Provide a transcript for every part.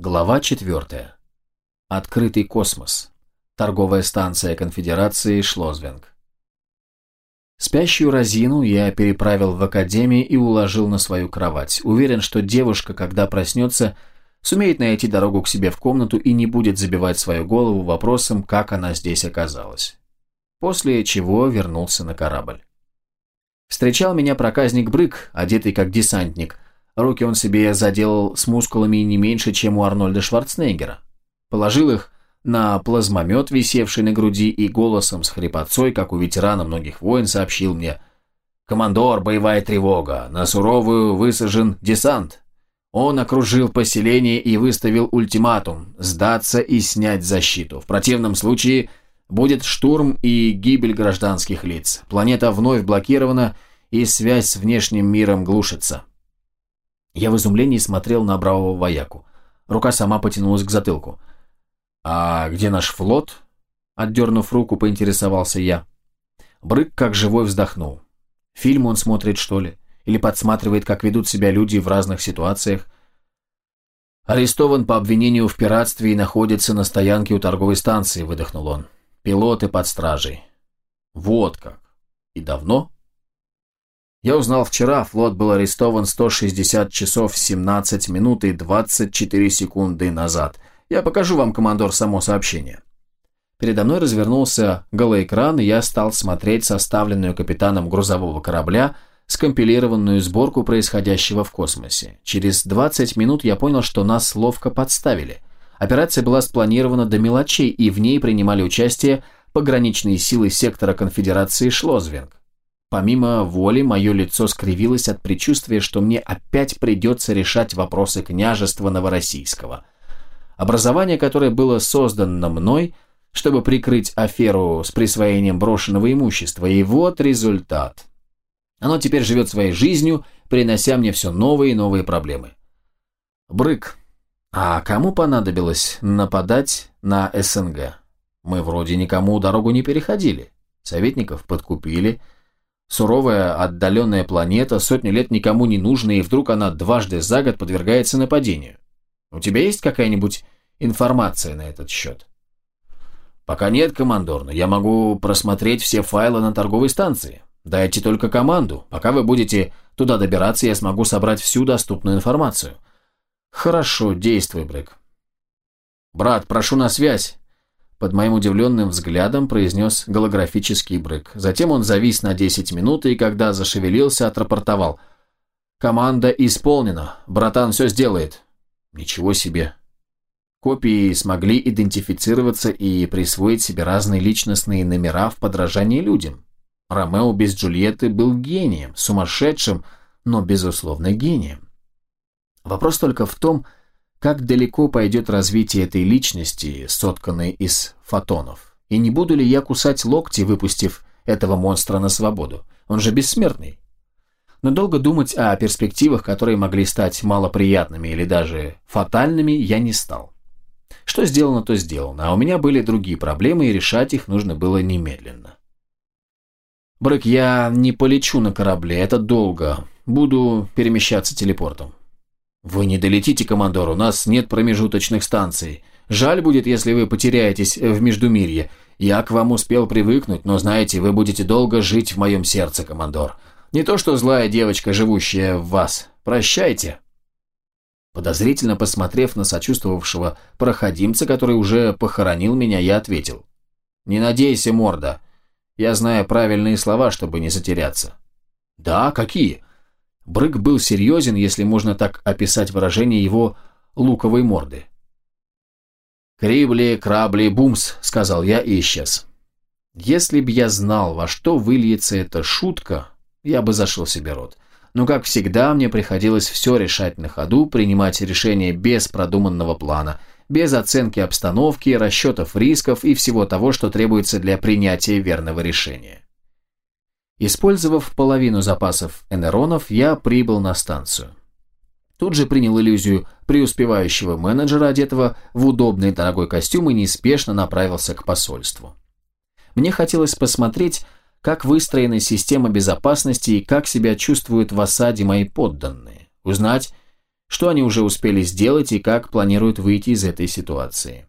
Глава 4. Открытый космос. Торговая станция Конфедерации Шлозвенг. Спящую Розину я переправил в академию и уложил на свою кровать. Уверен, что девушка, когда проснется, сумеет найти дорогу к себе в комнату и не будет забивать свою голову вопросом, как она здесь оказалась. После чего вернулся на корабль. Встречал меня проказник Брык, одетый как десантник – Руки он себе заделал с мускулами не меньше, чем у Арнольда Шварценеггера. Положил их на плазмомет, висевший на груди, и голосом с хрипотцой, как у ветерана многих войн, сообщил мне «Командор, боевая тревога, на суровую высажен десант». Он окружил поселение и выставил ультиматум – сдаться и снять защиту. В противном случае будет штурм и гибель гражданских лиц. Планета вновь блокирована, и связь с внешним миром глушится. Я в изумлении смотрел на бравого вояку. Рука сама потянулась к затылку. «А где наш флот?» Отдернув руку, поинтересовался я. Брык как живой вздохнул. Фильм он смотрит, что ли? Или подсматривает, как ведут себя люди в разных ситуациях? «Арестован по обвинению в пиратстве и находится на стоянке у торговой станции», — выдохнул он. «Пилоты под стражей». «Вот как. И давно?» Я узнал вчера, флот был арестован 160 часов 17 минут и 24 секунды назад. Я покажу вам, командор, само сообщение. Передо мной развернулся голоэкран, и я стал смотреть составленную капитаном грузового корабля скомпилированную сборку происходящего в космосе. Через 20 минут я понял, что нас ловко подставили. Операция была спланирована до мелочей, и в ней принимали участие пограничные силы сектора конфедерации Шлозвенг. Помимо воли, мое лицо скривилось от предчувствия, что мне опять придется решать вопросы княжества Новороссийского. Образование, которое было создано мной, чтобы прикрыть аферу с присвоением брошенного имущества, и вот результат. Оно теперь живет своей жизнью, принося мне все новые и новые проблемы. Брык. А кому понадобилось нападать на СНГ? Мы вроде никому дорогу не переходили. Советников подкупили – Суровая, отдаленная планета, сотни лет никому не нужная, и вдруг она дважды за год подвергается нападению. У тебя есть какая-нибудь информация на этот счет? Пока нет, командор, но я могу просмотреть все файлы на торговой станции. Дайте только команду. Пока вы будете туда добираться, я смогу собрать всю доступную информацию. Хорошо, действуй, Брэк. Брат, прошу на связь. Под моим удивленным взглядом произнес голографический брык. Затем он завис на 10 минут и, когда зашевелился, отрапортовал. «Команда исполнена. Братан все сделает». «Ничего себе». Копии смогли идентифицироваться и присвоить себе разные личностные номера в подражании людям. Ромео без Джульетты был гением, сумасшедшим, но, безусловно, гением. Вопрос только в том, как далеко пойдет развитие этой личности, сотканной из фотонов. И не буду ли я кусать локти, выпустив этого монстра на свободу? Он же бессмертный. Но долго думать о перспективах, которые могли стать малоприятными или даже фатальными, я не стал. Что сделано, то сделано, а у меня были другие проблемы, и решать их нужно было немедленно. Брэк, я не полечу на корабле, это долго. Буду перемещаться телепортом. «Вы не долетите, командор, у нас нет промежуточных станций. Жаль будет, если вы потеряетесь в Междумирье. Я к вам успел привыкнуть, но знаете, вы будете долго жить в моем сердце, командор. Не то что злая девочка, живущая в вас. Прощайте». Подозрительно посмотрев на сочувствовавшего проходимца, который уже похоронил меня, я ответил. «Не надейся, морда. Я знаю правильные слова, чтобы не затеряться». «Да, какие?» Брык был серьезен, если можно так описать выражение его луковой морды. «Крибли, крабли, бумс», — сказал я и исчез. Если б я знал, во что выльется эта шутка, я бы зашел себе рот. Но, как всегда, мне приходилось все решать на ходу, принимать решения без продуманного плана, без оценки обстановки, расчетов рисков и всего того, что требуется для принятия верного решения. Использовав половину запасов энеронов, я прибыл на станцию. Тут же принял иллюзию преуспевающего менеджера, одетого в удобный дорогой костюм, и неспешно направился к посольству. Мне хотелось посмотреть, как выстроена система безопасности и как себя чувствуют в осаде мои подданные. Узнать, что они уже успели сделать и как планируют выйти из этой ситуации.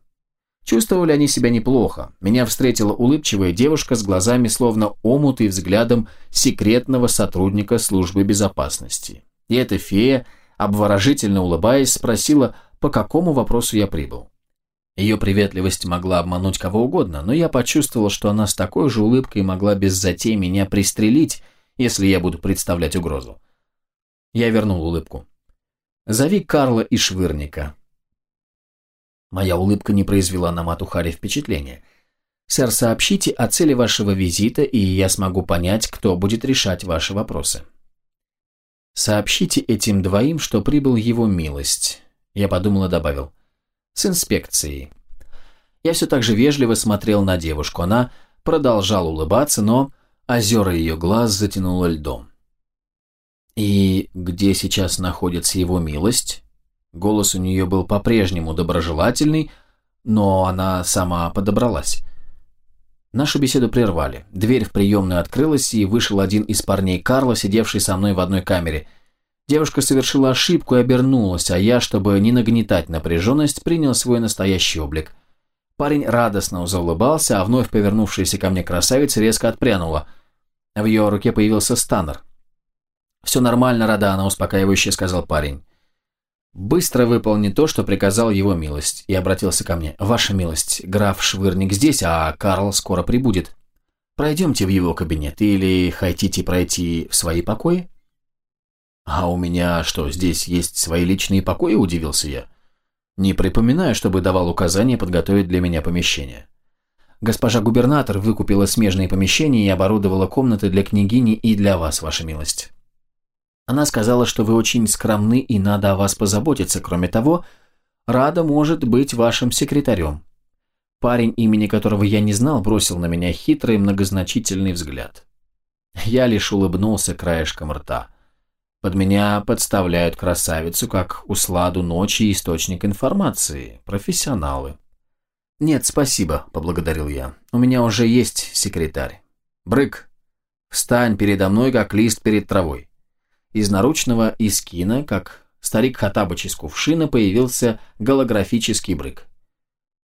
Чувствовали они себя неплохо. Меня встретила улыбчивая девушка с глазами словно омут и взглядом секретного сотрудника службы безопасности. И эта фея, обворожительно улыбаясь, спросила, по какому вопросу я прибыл. Ее приветливость могла обмануть кого угодно, но я почувствовал, что она с такой же улыбкой могла без затей меня пристрелить, если я буду представлять угрозу. Я вернул улыбку. «Зови Карла и Швырника». Моя улыбка не произвела на Матухаре впечатления. «Сэр, сообщите о цели вашего визита, и я смогу понять, кто будет решать ваши вопросы». «Сообщите этим двоим, что прибыл его милость», — я подумал и добавил. «С инспекцией». Я все так же вежливо смотрел на девушку. Она продолжала улыбаться, но озера ее глаз затянуло льдом. «И где сейчас находится его милость?» Голос у нее был по-прежнему доброжелательный, но она сама подобралась. Нашу беседу прервали. Дверь в приемную открылась, и вышел один из парней Карла, сидевший со мной в одной камере. Девушка совершила ошибку и обернулась, а я, чтобы не нагнетать напряженность, принял свой настоящий облик. Парень радостно заулыбался, а вновь повернувшаяся ко мне красавица резко отпрянула. В ее руке появился станнер. «Все нормально, Радана», – успокаивающе сказал парень. «Быстро выполни то, что приказал его милость», и обратился ко мне. «Ваша милость, граф Швырник здесь, а Карл скоро прибудет. Пройдемте в его кабинет или хотите пройти в свои покои?» «А у меня что, здесь есть свои личные покои?» – удивился я. «Не припоминаю, чтобы давал указание подготовить для меня помещение». Госпожа губернатор выкупила смежные помещения и оборудовала комнаты для княгини и для вас, ваша милость. Она сказала, что вы очень скромны и надо о вас позаботиться. Кроме того, Рада может быть вашим секретарем. Парень, имени которого я не знал, бросил на меня хитрый многозначительный взгляд. Я лишь улыбнулся краешком рта. Под меня подставляют красавицу, как усладу ночи источник информации. Профессионалы. «Нет, спасибо», — поблагодарил я. «У меня уже есть секретарь. Брык, встань передо мной, как лист перед травой». Из наручного искина, как старик Хатабыч из кувшина, появился голографический брык.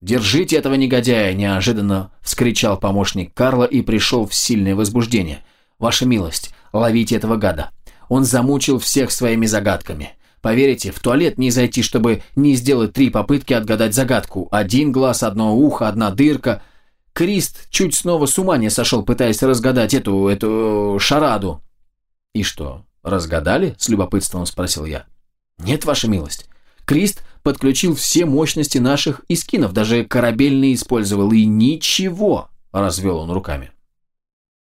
«Держите этого негодяя!» – неожиданно вскричал помощник Карла и пришел в сильное возбуждение. «Ваша милость, ловите этого гада! Он замучил всех своими загадками. Поверите, в туалет не зайти, чтобы не сделать три попытки отгадать загадку. Один глаз, одно ухо, одна дырка. Крист чуть снова с ума не сошел, пытаясь разгадать эту, эту шараду». «И что, «Разгадали?» – с любопытством спросил я. «Нет, ваша милость. Крист подключил все мощности наших искинов, даже корабельные использовал, и ничего!» – развел он руками.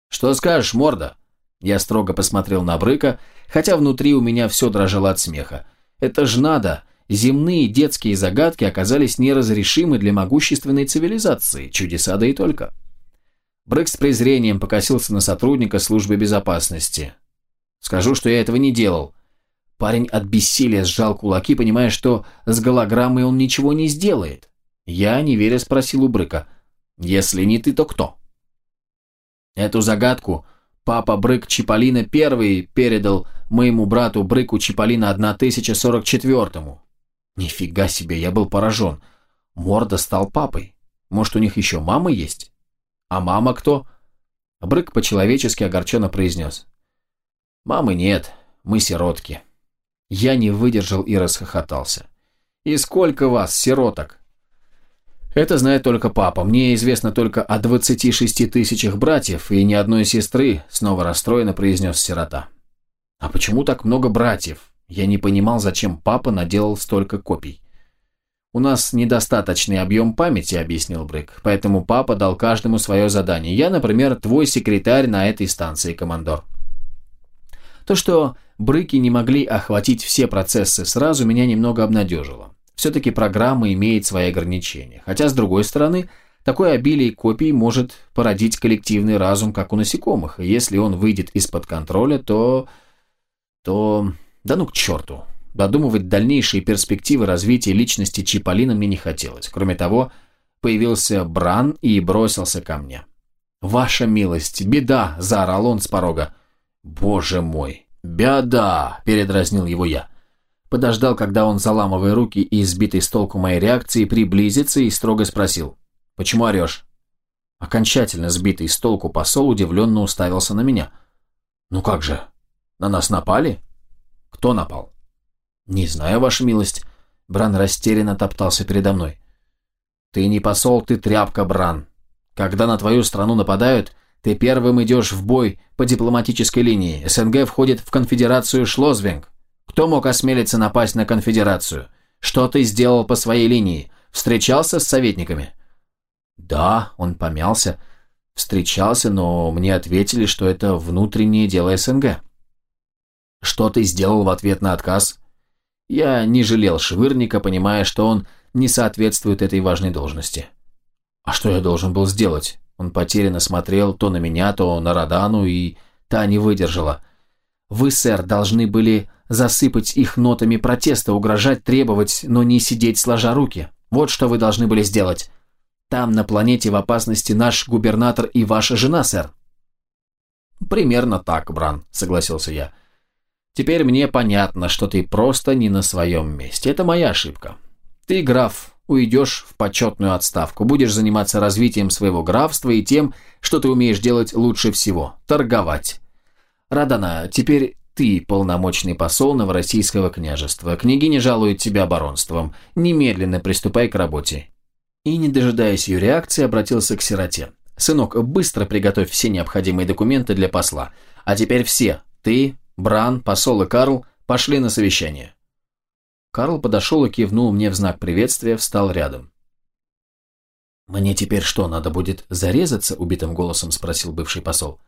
«Что скажешь, морда?» Я строго посмотрел на Брыка, хотя внутри у меня все дрожало от смеха. «Это ж надо!» Земные детские загадки оказались неразрешимы для могущественной цивилизации, чудеса да и только. Брык с презрением покосился на сотрудника службы безопасности. Скажу, что я этого не делал. Парень от бессилия сжал кулаки, понимая, что с голограммой он ничего не сделает. Я, не веря, спросил у Брыка. «Если не ты, то кто?» Эту загадку папа Брык Чиполлино первый передал моему брату Брыку Чиполлино 1044-му. Нифига себе, я был поражен. Морда стал папой. Может, у них еще мама есть? А мама кто? Брык по-человечески огорченно произнес. Мамы нет, мы сиротки. Я не выдержал и расхохотался. И сколько вас, сироток? Это знает только папа. Мне известно только о 26 тысячах братьев и ни одной сестры, снова расстроенно произнес сирота. А почему так много братьев? Я не понимал, зачем папа наделал столько копий. «У нас недостаточный объем памяти», — объяснил Брык, «поэтому папа дал каждому свое задание. Я, например, твой секретарь на этой станции, командор». То, что брыки не могли охватить все процессы сразу, меня немного обнадежило. Все-таки программа имеет свои ограничения. Хотя, с другой стороны, такое обилие копий может породить коллективный разум, как у насекомых. И если он выйдет из-под контроля, то... то... да ну к черту. Додумывать дальнейшие перспективы развития личности Чиполлина мне не хотелось. Кроме того, появился Бран и бросился ко мне. «Ваша милость, беда!» – заорал он с порога. «Боже мой! Беда!» – передразнил его я. подождал, когда он, заламывая руки и избитый с толку моей реакции, приблизится и строго спросил. «Почему орешь?» Окончательно сбитый с толку посол удивленно уставился на меня. «Ну как же? На нас напали?» «Кто напал?» «Не знаю, ваша милость». Бран растерянно топтался передо мной. «Ты не посол, ты тряпка, Бран. Когда на твою страну нападают, ты первым идешь в бой по дипломатической линии. СНГ входит в конфедерацию Шлозвенг. Кто мог осмелиться напасть на конфедерацию? Что ты сделал по своей линии? Встречался с советниками?» «Да», — он помялся. «Встречался, но мне ответили, что это внутреннее дело СНГ». «Что ты сделал в ответ на отказ?» Я не жалел Швырника, понимая, что он не соответствует этой важной должности. «А что я должен был сделать?» Он потерянно смотрел то на меня, то на Радану, и та не выдержала. «Вы, сэр, должны были засыпать их нотами протеста, угрожать, требовать, но не сидеть сложа руки. Вот что вы должны были сделать. Там, на планете, в опасности наш губернатор и ваша жена, сэр». «Примерно так, Бран», — согласился я. «Теперь мне понятно, что ты просто не на своем месте. Это моя ошибка. Ты, граф, уйдешь в почетную отставку, будешь заниматься развитием своего графства и тем, что ты умеешь делать лучше всего – торговать. Радана, теперь ты полномочный посол Новороссийского княжества. Княгиня жалует тебя баронством. Немедленно приступай к работе и, не дожидаясь ее реакции, обратился к сироте. «Сынок, быстро приготовь все необходимые документы для посла. А теперь все, ты, Бран, посол и Карл, пошли на совещание». Карл подошел и кивнул мне в знак приветствия, встал рядом. «Мне теперь что, надо будет зарезаться?» – убитым голосом спросил бывший посол.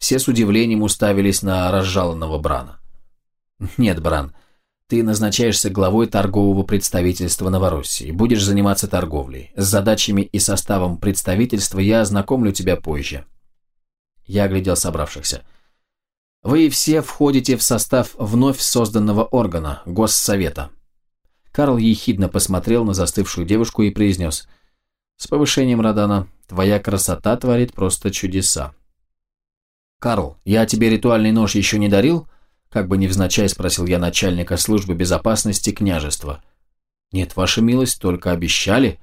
Все с удивлением уставились на разжалованного Брана. «Нет, Бран, ты назначаешься главой торгового представительства Новороссии, будешь заниматься торговлей. С задачами и составом представительства я ознакомлю тебя позже. Я оглядел собравшихся. Вы все входите в состав вновь созданного органа, Госсовета. Карл ехидно посмотрел на застывшую девушку и произнес. С повышением Радана, твоя красота творит просто чудеса. Карл, я тебе ритуальный нож еще не дарил? Как бы невзначай спросил я начальника службы безопасности княжества. «Нет, ваша милость, только обещали».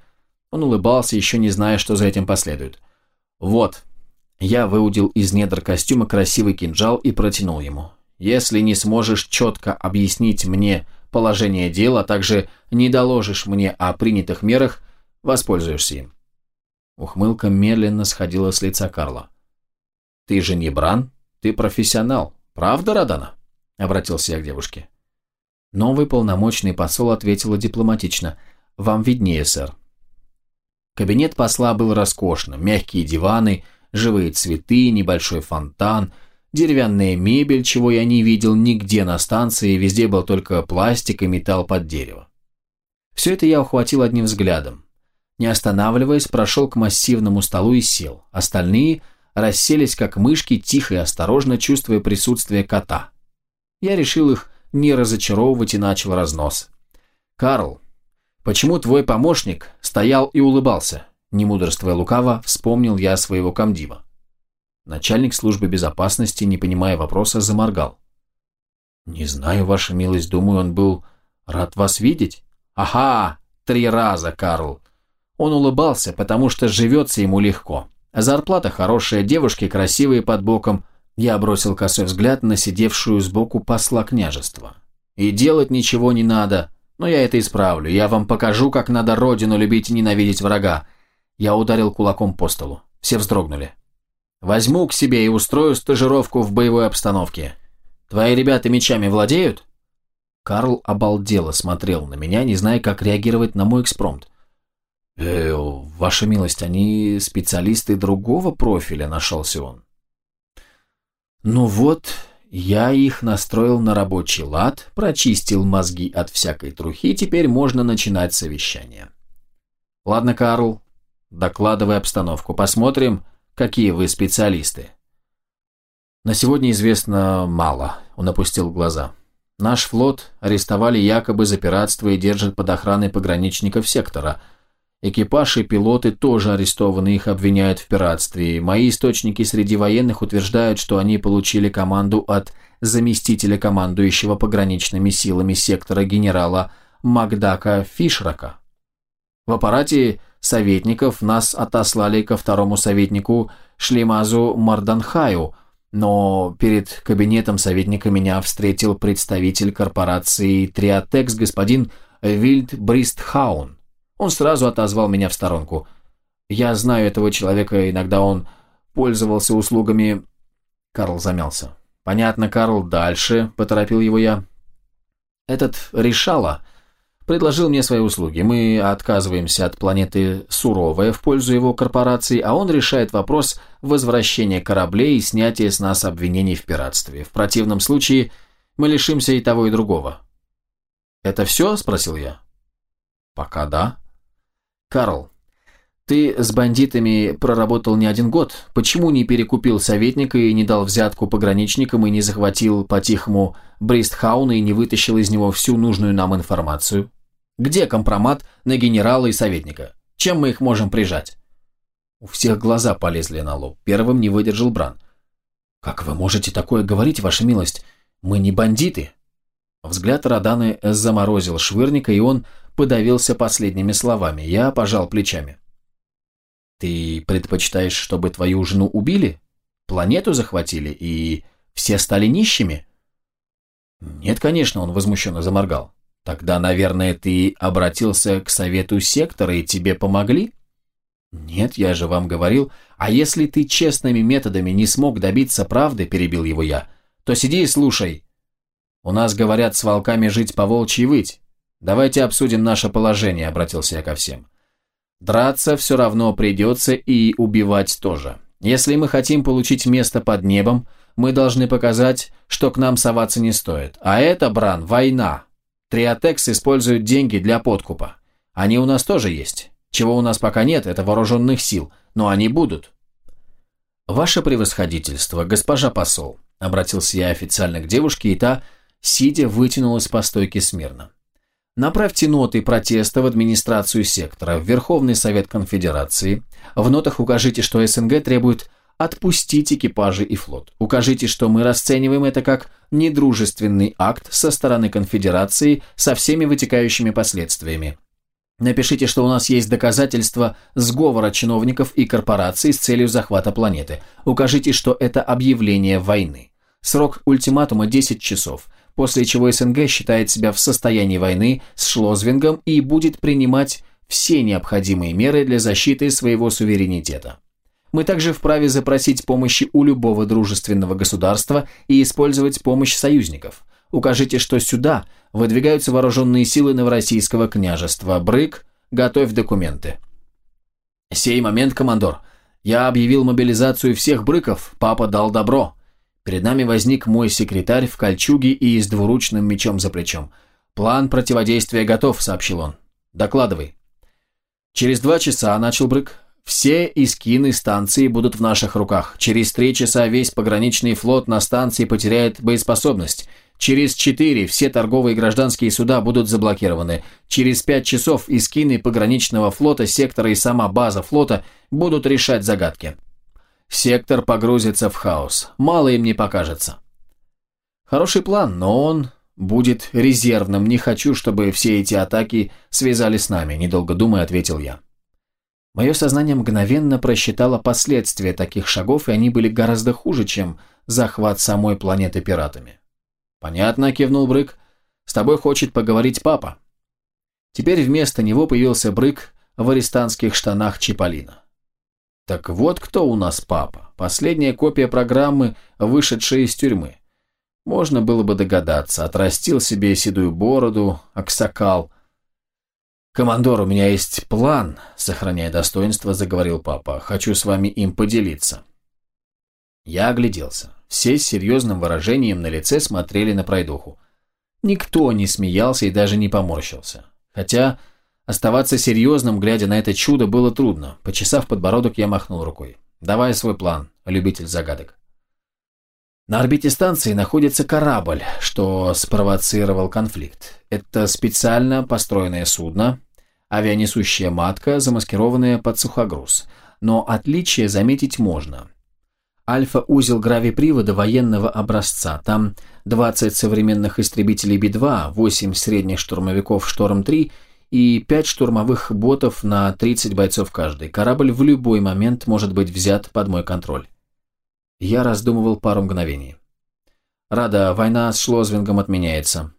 Он улыбался, еще не зная, что за этим последует. «Вот». Я выудил из недр костюма красивый кинжал и протянул ему. «Если не сможешь четко объяснить мне положение дел, а также не доложишь мне о принятых мерах, воспользуешься им». Ухмылка медленно сходила с лица Карла. «Ты же не Бран, ты профессионал, правда, Радана?» обратился я к девушке. Новый полномочный посол ответила дипломатично. «Вам виднее, сэр». Кабинет посла был роскошным. Мягкие диваны, живые цветы, небольшой фонтан, деревянная мебель, чего я не видел нигде на станции, везде был только пластик и металл под дерево. Все это я ухватил одним взглядом. Не останавливаясь, прошел к массивному столу и сел. Остальные расселись как мышки, тихо и осторожно чувствуя присутствие кота. Я решил их не разочаровывать и начал разнос. «Карл, почему твой помощник стоял и улыбался?» Не мудрствуя лукаво, вспомнил я своего комдива. Начальник службы безопасности, не понимая вопроса, заморгал. «Не знаю, ваша милость, думаю, он был рад вас видеть». «Ага, три раза, Карл». Он улыбался, потому что живется ему легко. Зарплата хорошая, девушки красивые под боком, я бросил косой взгляд на сидевшую сбоку посла княжества. «И делать ничего не надо, но я это исправлю. Я вам покажу, как надо родину любить и ненавидеть врага». Я ударил кулаком по столу. Все вздрогнули. «Возьму к себе и устрою стажировку в боевой обстановке. Твои ребята мечами владеют?» Карл обалдело смотрел на меня, не зная, как реагировать на мой экспромт. «Э, ваша милость, они специалисты другого профиля», — нашелся он. Ну вот, я их настроил на рабочий лад, прочистил мозги от всякой трухи, теперь можно начинать совещание. Ладно, Карл, докладывай обстановку, посмотрим, какие вы специалисты. На сегодня известно мало, он опустил глаза. Наш флот арестовали якобы за пиратство и держат под охраной пограничников сектора – Экипаж и пилоты тоже арестованы, их обвиняют в пиратстве. Мои источники среди военных утверждают, что они получили команду от заместителя командующего пограничными силами сектора генерала Макдака Фишрака. В аппарате советников нас отослали ко второму советнику Шлемазу Марданхаю, но перед кабинетом советника меня встретил представитель корпорации Триотекс господин Вильд Бристхаун. Он сразу отозвал меня в сторонку. Я знаю этого человека, иногда он пользовался услугами... Карл замялся. «Понятно, Карл, дальше», — поторопил его я. «Этот решала предложил мне свои услуги. Мы отказываемся от планеты Суровая в пользу его корпорации, а он решает вопрос возвращения кораблей и снятия с нас обвинений в пиратстве. В противном случае мы лишимся и того, и другого. «Это все?» – спросил я. «Пока да». «Карл, ты с бандитами проработал не один год. Почему не перекупил советника и не дал взятку пограничникам и не захватил по-тихому Бристхауна и не вытащил из него всю нужную нам информацию? Где компромат на генерала и советника? Чем мы их можем прижать?» У всех глаза полезли на лоб. Первым не выдержал Бран. «Как вы можете такое говорить, ваша милость? Мы не бандиты!» Взгляд Роданы заморозил швырника, и он подавился последними словами. Я пожал плечами. Ты предпочитаешь, чтобы твою жену убили? Планету захватили и все стали нищими? Нет, конечно, он возмущенно заморгал. Тогда, наверное, ты обратился к совету сектора и тебе помогли? Нет, я же вам говорил, а если ты честными методами не смог добиться правды, перебил его я, то сиди и слушай. У нас, говорят, с волками жить по волчьи выть. Давайте обсудим наше положение, обратился я ко всем. Драться все равно придется и убивать тоже. Если мы хотим получить место под небом, мы должны показать, что к нам соваться не стоит. А это, Бран, война. Триотекс использует деньги для подкупа. Они у нас тоже есть. Чего у нас пока нет, это вооруженных сил, но они будут. «Ваше превосходительство, госпожа посол», — обратился я официально к девушке, и та, сидя, вытянулась по стойке смирно. Направьте ноты протеста в администрацию сектора, в Верховный Совет Конфедерации. В нотах укажите, что СНГ требует отпустить экипажи и флот. Укажите, что мы расцениваем это как недружественный акт со стороны Конфедерации со всеми вытекающими последствиями. Напишите, что у нас есть доказательства сговора чиновников и корпораций с целью захвата планеты. Укажите, что это объявление войны. Срок ультиматума 10 часов после чего СНГ считает себя в состоянии войны с Шлозвингом и будет принимать все необходимые меры для защиты своего суверенитета. Мы также вправе запросить помощи у любого дружественного государства и использовать помощь союзников. Укажите, что сюда выдвигаются вооруженные силы Новороссийского княжества. Брык, готовь документы. Сей момент, командор. Я объявил мобилизацию всех брыков, папа дал добро. Перед нами возник мой секретарь в кольчуге и с двуручным мечом за плечом. «План противодействия готов», — сообщил он. «Докладывай». Через два часа, начал Брык, все искины станции будут в наших руках. Через три часа весь пограничный флот на станции потеряет боеспособность. Через четыре все торговые и гражданские суда будут заблокированы. Через пять часов искины пограничного флота, сектора и сама база флота будут решать загадки. Сектор погрузится в хаос. Мало им не покажется. Хороший план, но он будет резервным. Не хочу, чтобы все эти атаки связали с нами, недолго думая, ответил я. Мое сознание мгновенно просчитало последствия таких шагов, и они были гораздо хуже, чем захват самой планеты пиратами. «Понятно», — кивнул Брык. «С тобой хочет поговорить папа». Теперь вместо него появился Брык в арестантских штанах Чиполлино. Так вот кто у нас папа. Последняя копия программы, вышедшая из тюрьмы. Можно было бы догадаться. Отрастил себе седую бороду, аксакал. «Командор, у меня есть план», — сохраняя достоинство, заговорил папа. «Хочу с вами им поделиться». Я огляделся. Все с серьезным выражением на лице смотрели на пройдоху. Никто не смеялся и даже не поморщился. Хотя Оставаться серьезным, глядя на это чудо, было трудно. Почесав подбородок, я махнул рукой. «Давай свой план, любитель загадок». На орбите станции находится корабль, что спровоцировал конфликт. Это специально построенное судно, авианесущая матка, замаскированная под сухогруз. Но отличие заметить можно. Альфа-узел гравипривода военного образца. Там 20 современных истребителей Би-2, 8 средних штурмовиков Шторм-3 и 5 штурмовых ботов на 30 бойцов каждый. Корабль в любой момент может быть взят под мой контроль. Я раздумывал пару мгновений. Рада, война с Шлозвингом отменяется.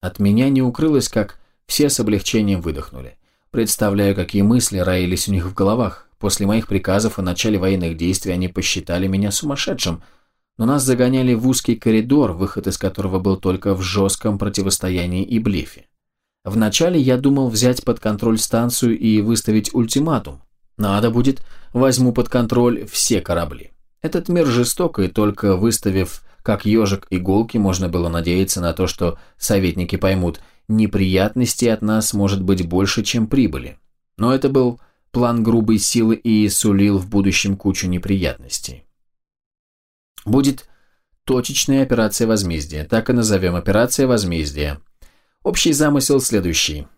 От меня не укрылось, как все с облегчением выдохнули. Представляю, какие мысли роились у них в головах. После моих приказов о начале военных действий они посчитали меня сумасшедшим, но нас загоняли в узкий коридор, выход из которого был только в жестком противостоянии и блефе. Вначале я думал взять под контроль станцию и выставить ультиматум. Надо будет, возьму под контроль все корабли. Этот мир жесток, и только выставив как ежик иголки, можно было надеяться на то, что советники поймут, неприятностей от нас может быть больше, чем прибыли. Но это был план грубой силы и сулил в будущем кучу неприятностей. Будет точечная операция возмездия, так и назовем операция возмездия. Общий замысел следующий.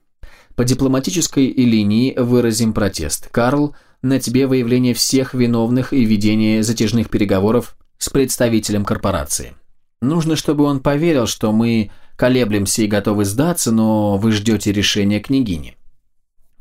По дипломатической линии выразим протест. Карл, на тебе выявление всех виновных и ведение затяжных переговоров с представителем корпорации. Нужно, чтобы он поверил, что мы колеблемся и готовы сдаться, но вы ждете решения княгини.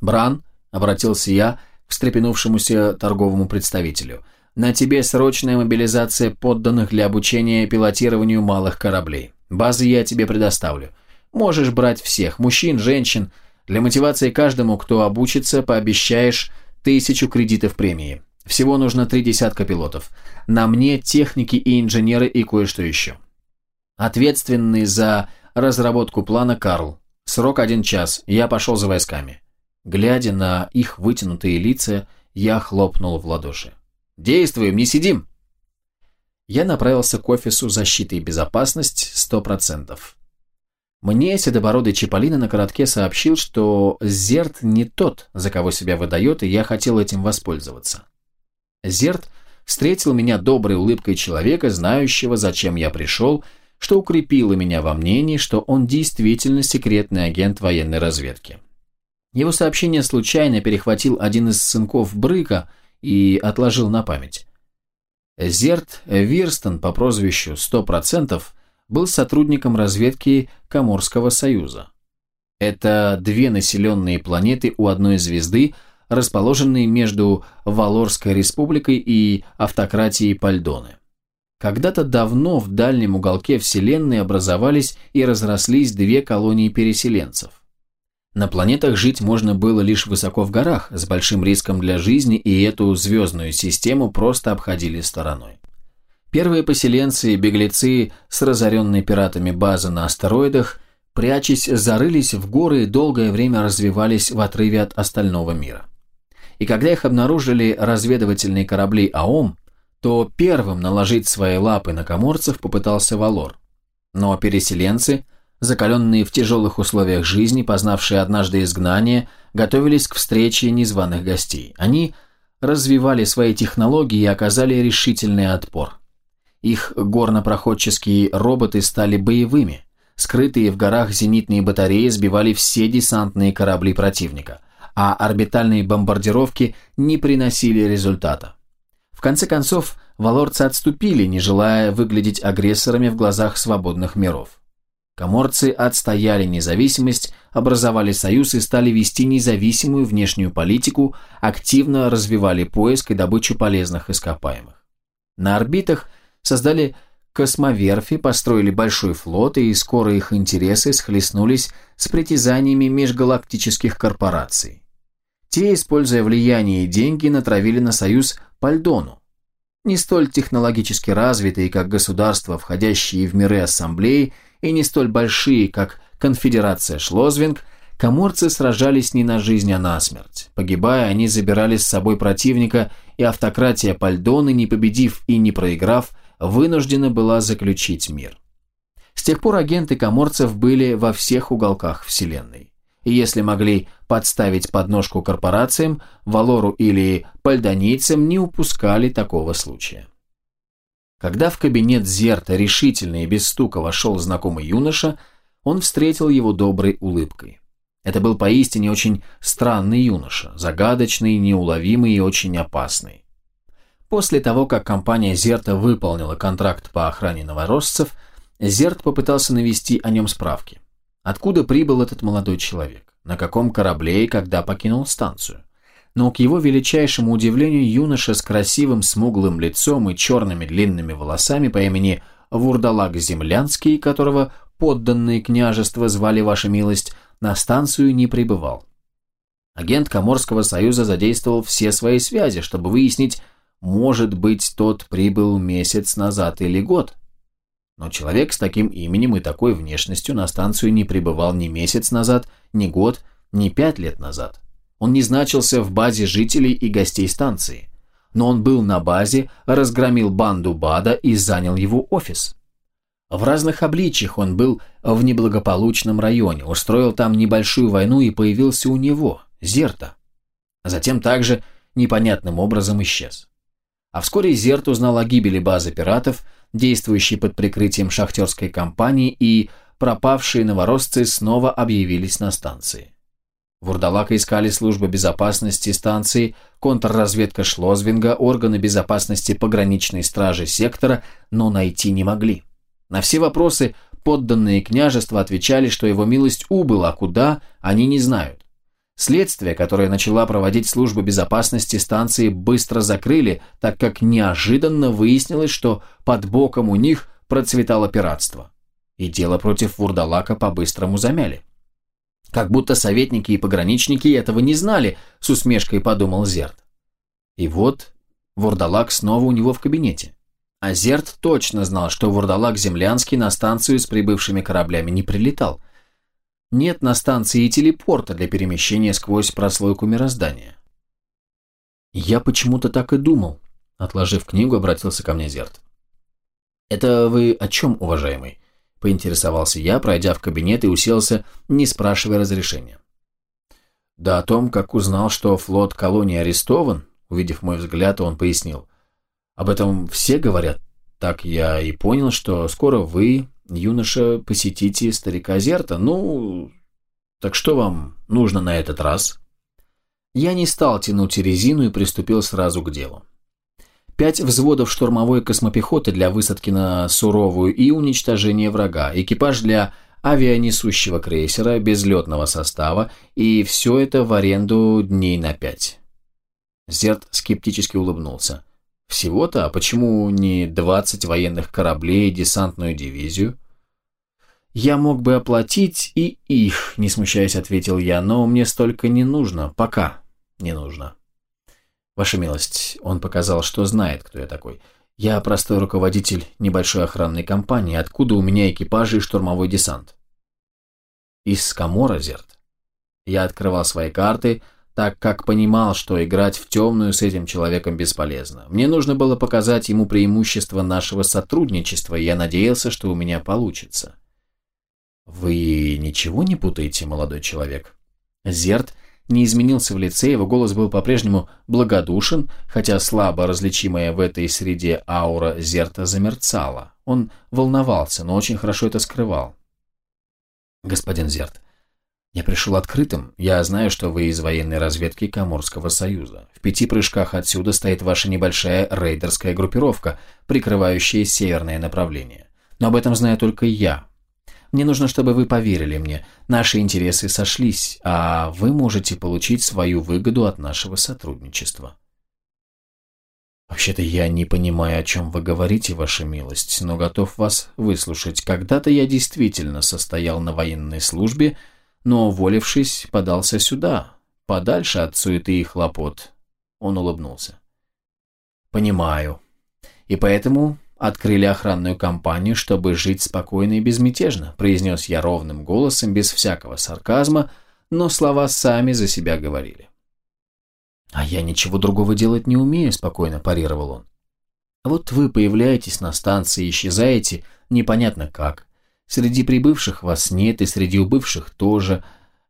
Бран, обратился я к встрепенувшемуся торговому представителю, на тебе срочная мобилизация подданных для обучения пилотированию малых кораблей. Базы я тебе предоставлю. Можешь брать всех, мужчин, женщин. Для мотивации каждому, кто обучится, пообещаешь тысячу кредитов премии. Всего нужно три десятка пилотов. На мне техники и инженеры и кое-что еще. Ответственный за разработку плана Карл. Срок один час. Я пошел за войсками. Глядя на их вытянутые лица, я хлопнул в ладоши. «Действуем, не сидим!» Я направился к офису защиты и безопасность 100%. Мне седобородый Чиполлино на коротке сообщил, что Зерт не тот, за кого себя выдает, и я хотел этим воспользоваться. Зерт встретил меня доброй улыбкой человека, знающего, зачем я пришел, что укрепило меня во мнении, что он действительно секретный агент военной разведки. Его сообщение случайно перехватил один из сынков Брыка и отложил на память. Зерт Вирстон по прозвищу «100%» был сотрудником разведки Коморского союза. Это две населенные планеты у одной звезды – расположенные между Валорской республикой и автократией Пальдоны. Когда-то давно в дальнем уголке Вселенной образовались и разрослись две колонии переселенцев. На планетах жить можно было лишь высоко в горах, с большим риском для жизни, и эту звездную систему просто обходили стороной. Первые поселенцы и беглецы с разоренной пиратами базы на астероидах, прячась, зарылись в горы и долгое время развивались в отрыве от остального мира и когда их обнаружили разведывательные корабли АОМ, то первым наложить свои лапы на коморцев попытался Валор. Но переселенцы, закаленные в тяжелых условиях жизни, познавшие однажды изгнание, готовились к встрече незваных гостей. Они развивали свои технологии и оказали решительный отпор. Их горнопроходческие роботы стали боевыми. Скрытые в горах зенитные батареи сбивали все десантные корабли противника – а орбитальные бомбардировки не приносили результата. В конце концов, валорцы отступили, не желая выглядеть агрессорами в глазах свободных миров. Коморцы отстояли независимость, образовали союз и стали вести независимую внешнюю политику, активно развивали поиск и добычу полезных ископаемых. На орбитах создали космоверфи, построили большой флот, и скоро их интересы схлестнулись с притязаниями межгалактических корпораций. Те, используя влияние и деньги, натравили на союз Пальдону. Не столь технологически развитые, как государства, входящие в миры ассамблеи, и не столь большие, как конфедерация Шлозвинг, коморцы сражались не на жизнь, а на смерть. Погибая, они забирали с собой противника, и автократия Пальдоны, не победив и не проиграв, вынуждена была заключить мир. С тех пор агенты коморцев были во всех уголках Вселенной и если могли подставить подножку корпорациям, Валору или пальдонийцам не упускали такого случая. Когда в кабинет Зерта решительно и без стука вошел знакомый юноша, он встретил его доброй улыбкой. Это был поистине очень странный юноша, загадочный, неуловимый и очень опасный. После того, как компания Зерта выполнила контракт по охране новоросцев, Зерт попытался навести о нем справки. Откуда прибыл этот молодой человек? На каком корабле и когда покинул станцию? Но к его величайшему удивлению юноша с красивым смуглым лицом и черными длинными волосами по имени Вурдалак Землянский, которого подданные княжества звали Ваша милость, на станцию не прибывал. Агент Коморского союза задействовал все свои связи, чтобы выяснить, может быть, тот прибыл месяц назад или год. Но человек с таким именем и такой внешностью на станцию не прибывал ни месяц назад, ни год, ни пять лет назад. Он не значился в базе жителей и гостей станции. Но он был на базе, разгромил банду Бада и занял его офис. В разных обличьях он был в неблагополучном районе, устроил там небольшую войну и появился у него, Зерта. Затем также непонятным образом исчез. А вскоре Зерт узнал о гибели базы пиратов, действующей под прикрытием шахтерской компании, и пропавшие новоросцы снова объявились на станции. Вурдалака искали службы безопасности станции, контрразведка Шлозвинга, органы безопасности пограничной стражи сектора, но найти не могли. На все вопросы подданные княжества отвечали, что его милость убыл, а куда, они не знают. Следствие, которое начала проводить служба безопасности станции, быстро закрыли, так как неожиданно выяснилось, что под боком у них процветало пиратство. И дело против Вурдалака по-быстрому замяли. Как будто советники и пограничники этого не знали, с усмешкой подумал Зерт. И вот Вурдалак снова у него в кабинете. А Зерт точно знал, что Вурдалак Землянский на станцию с прибывшими кораблями не прилетал – нет на станции телепорта для перемещения сквозь прослойку мироздания. Я почему-то так и думал, отложив книгу, обратился ко мне Зерт. «Это вы о чем, уважаемый?» – поинтересовался я, пройдя в кабинет и уселся, не спрашивая разрешения. «Да о том, как узнал, что флот колонии арестован», увидев мой взгляд, он пояснил. «Об этом все говорят. Так я и понял, что скоро вы, юноша, посетите старика Зерта. Ну, так что вам нужно на этот раз? Я не стал тянуть резину и приступил сразу к делу. Пять взводов штурмовой космопехоты для высадки на суровую и уничтожения врага, экипаж для авианесущего крейсера без летного состава, и все это в аренду дней на пять. Зерт скептически улыбнулся. Всего-то, а почему не 20 военных кораблей и десантную дивизию? Я мог бы оплатить и их, не смущаясь, ответил я, но мне столько не нужно, пока не нужно. Ваша милость, он показал, что знает, кто я такой. Я простой руководитель небольшой охранной компании, откуда у меня экипажи и штурмовой десант? Из Камора. Я открывал свои карты, так как понимал, что играть в темную с этим человеком бесполезно. Мне нужно было показать ему преимущество нашего сотрудничества, и я надеялся, что у меня получится. «Вы ничего не путаете, молодой человек?» Зерт не изменился в лице, его голос был по-прежнему благодушен, хотя слабо различимая в этой среде аура Зерта замерцала. Он волновался, но очень хорошо это скрывал. «Господин Зерт, я пришел открытым. Я знаю, что вы из военной разведки Каморского союза. В пяти прыжках отсюда стоит ваша небольшая рейдерская группировка, прикрывающая северное направление. Но об этом знаю только я. Мне нужно, чтобы вы поверили мне. Наши интересы сошлись, а вы можете получить свою выгоду от нашего сотрудничества. Вообще-то я не понимаю, о чем вы говорите, ваша милость, но готов вас выслушать. Когда-то я действительно состоял на военной службе, но, уволившись, подался сюда, подальше от суеты и хлопот. Он улыбнулся. «Понимаю. И поэтому открыли охранную компанию, чтобы жить спокойно и безмятежно», произнес я ровным голосом, без всякого сарказма, но слова сами за себя говорили. «А я ничего другого делать не умею», спокойно парировал он. «Вот вы появляетесь на станции, исчезаете, непонятно как. Среди прибывших вас нет, и среди убывших тоже.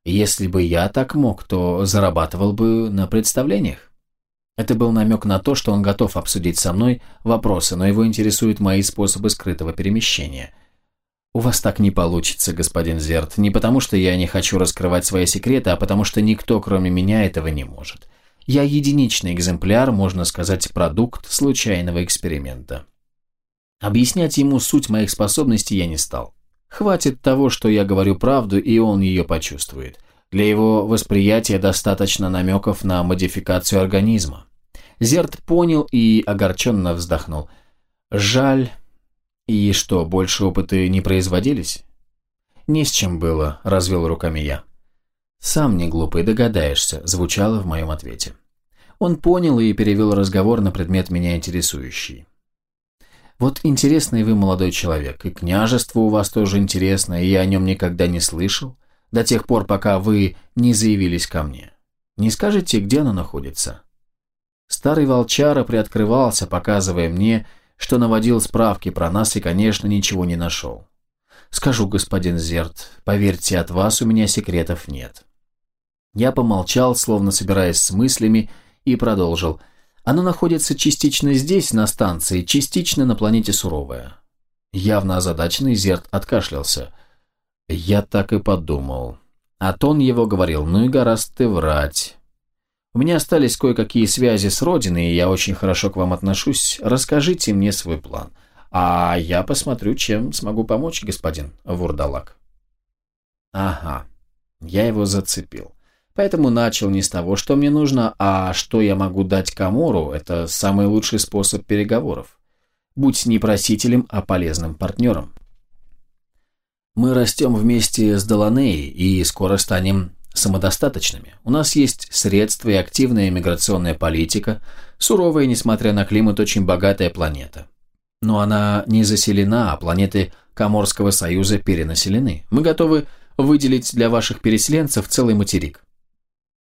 Если бы я так мог, то зарабатывал бы на представлениях. Это был намек на то, что он готов обсудить со мной вопросы, но его интересуют мои способы скрытого перемещения. У вас так не получится, господин Зерт, не потому что я не хочу раскрывать свои секреты, а потому что никто, кроме меня, этого не может. Я единичный экземпляр, можно сказать, продукт случайного эксперимента. Объяснять ему суть моих способностей я не стал. Хватит того, что я говорю правду, и он ее почувствует. Для его восприятия достаточно намеков на модификацию организма. Зерт понял и огорченно вздохнул. Жаль. И что, больше опыты не производились? Не с чем было, развел руками я. «Сам не глупый, догадаешься», – звучало в моем ответе. Он понял и перевел разговор на предмет меня интересующий. «Вот интересный вы молодой человек, и княжество у вас тоже интересное, и я о нем никогда не слышал, до тех пор, пока вы не заявились ко мне. Не скажете, где оно находится?» Старый волчара приоткрывался, показывая мне, что наводил справки про нас и, конечно, ничего не нашел. Скажу, господин Зерт, поверьте, от вас у меня секретов нет. Я помолчал, словно собираясь с мыслями, и продолжил. Оно находится частично здесь, на станции, частично на планете Суровая. Явно озадаченный Зерт откашлялся. Я так и подумал. А тон его говорил, ну и гораздо ты врать. У меня остались кое-какие связи с Родиной, и я очень хорошо к вам отношусь. Расскажите мне свой план. А я посмотрю, чем смогу помочь, господин Вурдалак. Ага, я его зацепил. Поэтому начал не с того, что мне нужно, а что я могу дать Камору – это самый лучший способ переговоров. Будь не просителем, а полезным партнером. Мы растем вместе с Доланеей и скоро станем самодостаточными. У нас есть средства и активная миграционная политика, суровая, несмотря на климат, очень богатая планета. Но она не заселена, а планеты Коморского союза перенаселены. Мы готовы выделить для ваших переселенцев целый материк.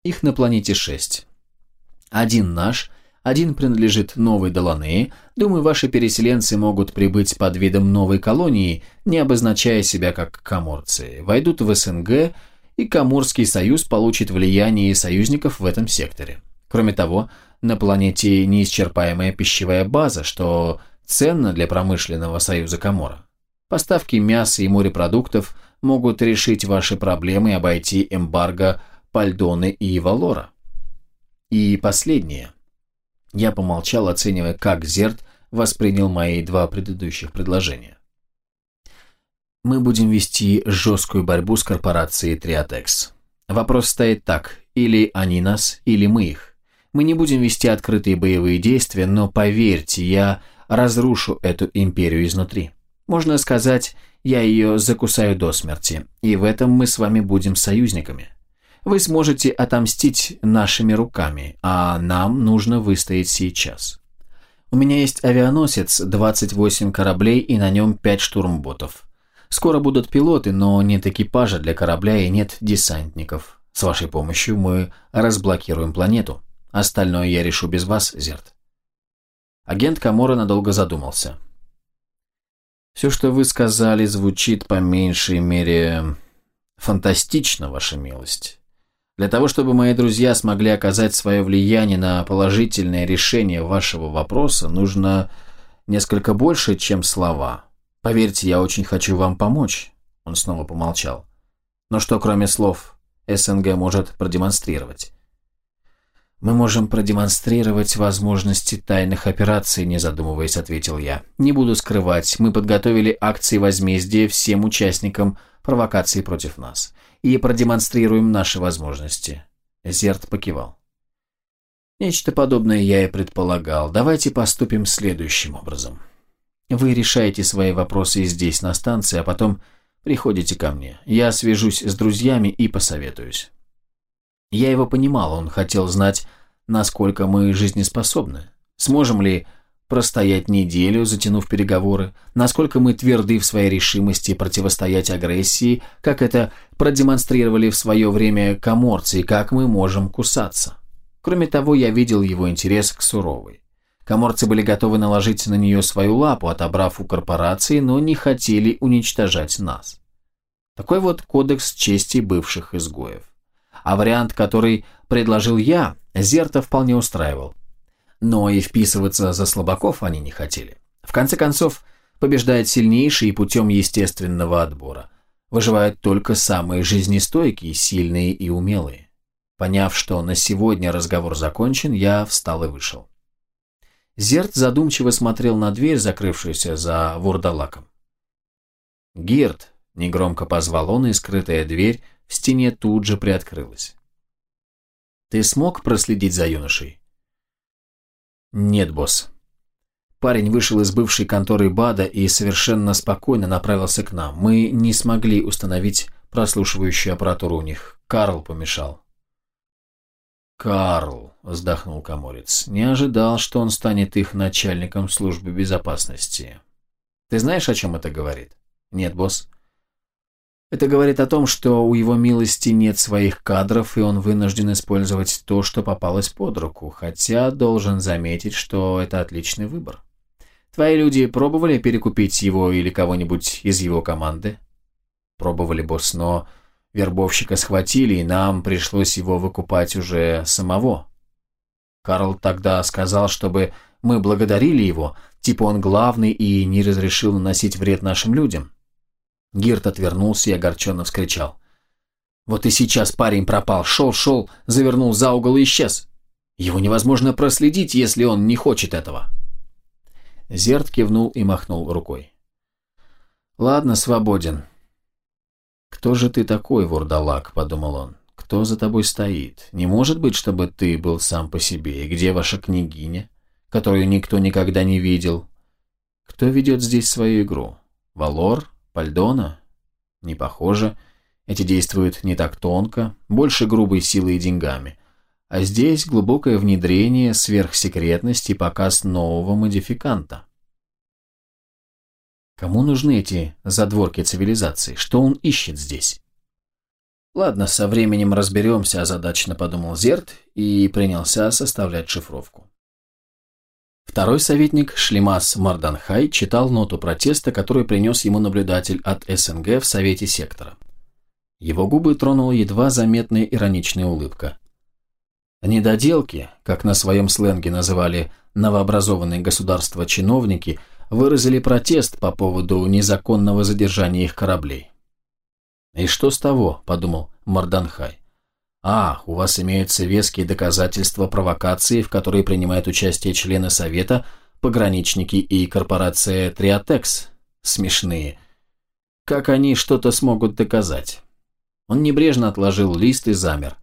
Их на планете шесть. Один наш, один принадлежит новой Доланее. Думаю, ваши переселенцы могут прибыть под видом новой колонии, не обозначая себя как коморцы. Войдут в СНГ, и Коморский союз получит влияние союзников в этом секторе. Кроме того, на планете неисчерпаемая пищевая база, что ценно для промышленного союза Комора. Поставки мяса и морепродуктов могут решить ваши проблемы и обойти эмбарго Пальдоны и Валора. И последнее. Я помолчал, оценивая, как Зерт воспринял мои два предыдущих предложения. Мы будем вести жесткую борьбу с корпорацией Триатекс. Вопрос стоит так, или они нас, или мы их. Мы не будем вести открытые боевые действия, но поверьте, я разрушу эту империю изнутри. Можно сказать, я ее закусаю до смерти, и в этом мы с вами будем союзниками. Вы сможете отомстить нашими руками, а нам нужно выстоять сейчас. У меня есть авианосец, 28 кораблей и на нем 5 штурмботов. Скоро будут пилоты, но нет экипажа для корабля и нет десантников. С вашей помощью мы разблокируем планету. Остальное я решу без вас, Зерт. Агент Камора надолго задумался. Все, что вы сказали, звучит по меньшей мере фантастично, ваша милость. Для того, чтобы мои друзья смогли оказать свое влияние на положительное решение вашего вопроса, нужно несколько больше, чем слова. Поверьте, я очень хочу вам помочь. Он снова помолчал. Но что, кроме слов, СНГ может продемонстрировать? «Мы можем продемонстрировать возможности тайных операций», не задумываясь, ответил я. «Не буду скрывать, мы подготовили акции возмездия всем участникам провокации против нас и продемонстрируем наши возможности». Зерт покивал. «Нечто подобное я и предполагал. Давайте поступим следующим образом. Вы решаете свои вопросы здесь, на станции, а потом приходите ко мне. Я свяжусь с друзьями и посоветуюсь». Я его понимал, он хотел знать, насколько мы жизнеспособны. Сможем ли простоять неделю, затянув переговоры, насколько мы тверды в своей решимости противостоять агрессии, как это продемонстрировали в свое время коморцы и как мы можем кусаться. Кроме того, я видел его интерес к суровой. Коморцы были готовы наложить на нее свою лапу, отобрав у корпорации, но не хотели уничтожать нас. Такой вот кодекс чести бывших изгоев. А вариант, который предложил я, Зерта вполне устраивал. Но и вписываться за слабаков они не хотели. В конце концов, побеждает сильнейший и путем естественного отбора. Выживают только самые жизнестойкие, сильные и умелые. Поняв, что на сегодня разговор закончен, я встал и вышел. Зерт задумчиво смотрел на дверь, закрывшуюся за вурдалаком. «Гирт!» — негромко позвал он, и скрытая дверь в стене тут же приоткрылась. «Ты смог проследить за юношей?» «Нет, босс». Парень вышел из бывшей конторы БАДа и совершенно спокойно направился к нам. Мы не смогли установить прослушивающую аппаратуру у них. Карл помешал. «Карл», — вздохнул Каморец, — «не ожидал, что он станет их начальником службы безопасности. Ты знаешь, о чем это говорит?» «Нет, босс». Это говорит о том, что у его милости нет своих кадров, и он вынужден использовать то, что попалось под руку, хотя должен заметить, что это отличный выбор. Твои люди пробовали перекупить его или кого-нибудь из его команды? Пробовали, босс, но Вербовщика схватили, и нам пришлось его выкупать уже самого. Карл тогда сказал, чтобы мы благодарили его, типа он главный и не разрешил наносить вред нашим людям. Гирт отвернулся и огорченно вскричал. Вот и сейчас парень пропал, шел-шел, завернул за угол и исчез. Его невозможно проследить, если он не хочет этого. Зерт кивнул и махнул рукой. «Ладно, свободен. «Кто же ты такой, вурдалак?» – подумал он. «Кто за тобой стоит? Не может быть, чтобы ты был сам по себе. И где ваша княгиня, которую никто никогда не видел? Кто ведет здесь свою игру? Валор? Пальдона? Не похоже. Эти действуют не так тонко, больше грубой силой и деньгами. А здесь глубокое внедрение, сверхсекретность и показ нового модификанта. Кому нужны эти задворки цивилизации? Что он ищет здесь? Ладно, со временем разберемся, озадаченно подумал Зерт и принялся составлять шифровку. Второй советник Шлемас Марданхай читал ноту протеста, которую принес ему наблюдатель от СНГ в Совете сектора. Его губы тронула едва заметная ироничная улыбка. Недоделки, как на своем сленге называли новообразованные государства чиновники, выразили протест по поводу незаконного задержания их кораблей. «И что с того?» – подумал Марданхай. «А, у вас имеются веские доказательства провокации, в которой принимают участие члены Совета, пограничники и корпорация Триотекс. Смешные. Как они что-то смогут доказать?» Он небрежно отложил лист и замер.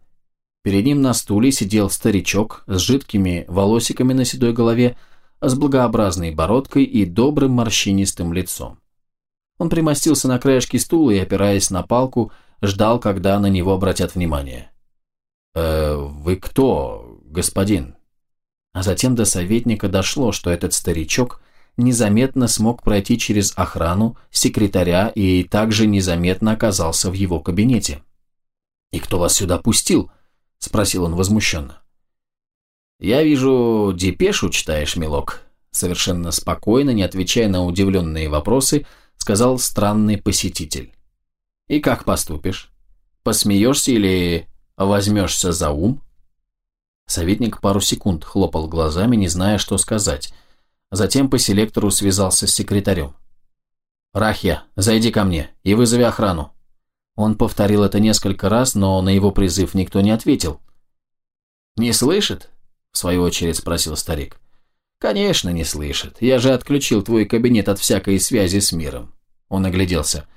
Перед ним на стуле сидел старичок с жидкими волосиками на седой голове, с благообразной бородкой и добрым морщинистым лицом. Он примостился на краешке стула и, опираясь на палку, ждал, когда на него обратят внимание. «Э, «Вы кто, господин?» А затем до советника дошло, что этот старичок незаметно смог пройти через охрану секретаря и также незаметно оказался в его кабинете. «И кто вас сюда пустил?» – спросил он возмущенно. «Я вижу, депешу читаешь, милок», — совершенно спокойно, не отвечая на удивленные вопросы, сказал странный посетитель. «И как поступишь? Посмеешься или возьмешься за ум?» Советник пару секунд хлопал глазами, не зная, что сказать. Затем по селектору связался с секретарем. «Рахья, зайди ко мне и вызови охрану». Он повторил это несколько раз, но на его призыв никто не ответил. «Не слышит?» – в свою очередь спросил старик. «Конечно не слышит. Я же отключил твой кабинет от всякой связи с миром». Он огляделся.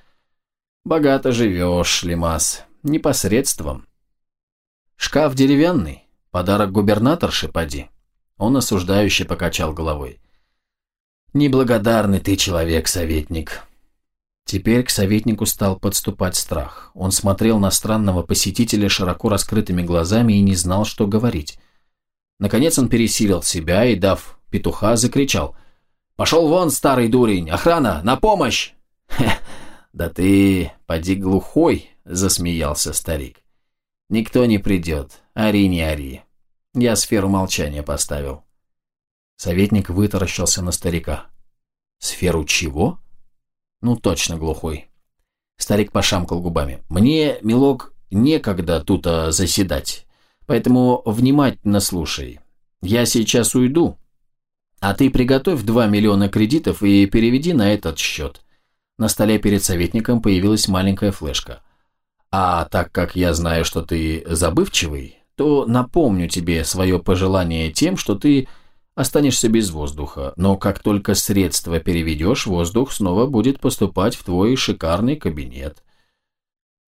«Богато живешь, Лимас. Непосредством». «Шкаф деревянный. Подарок губернаторши, поди». Он осуждающе покачал головой. «Неблагодарный ты человек, советник». Теперь к советнику стал подступать страх. Он смотрел на странного посетителя широко раскрытыми глазами и не знал, что говорить. Наконец он пересилил себя и, дав петуха, закричал. «Пошел вон, старый дурень! Охрана! На помощь!» «Хе, да ты, поди глухой!» – засмеялся старик. «Никто не придет. Ори не ори. Я сферу молчания поставил». Советник вытаращился на старика. «Сферу чего?» «Ну, точно глухой». Старик пошамкал губами. «Мне, милок, некогда тут а, заседать. Поэтому внимательно слушай. Я сейчас уйду, а ты приготовь 2 миллиона кредитов и переведи на этот счет. На столе перед советником появилась маленькая флешка. А так как я знаю, что ты забывчивый, то напомню тебе свое пожелание тем, что ты останешься без воздуха, но как только средства переведешь, воздух снова будет поступать в твой шикарный кабинет.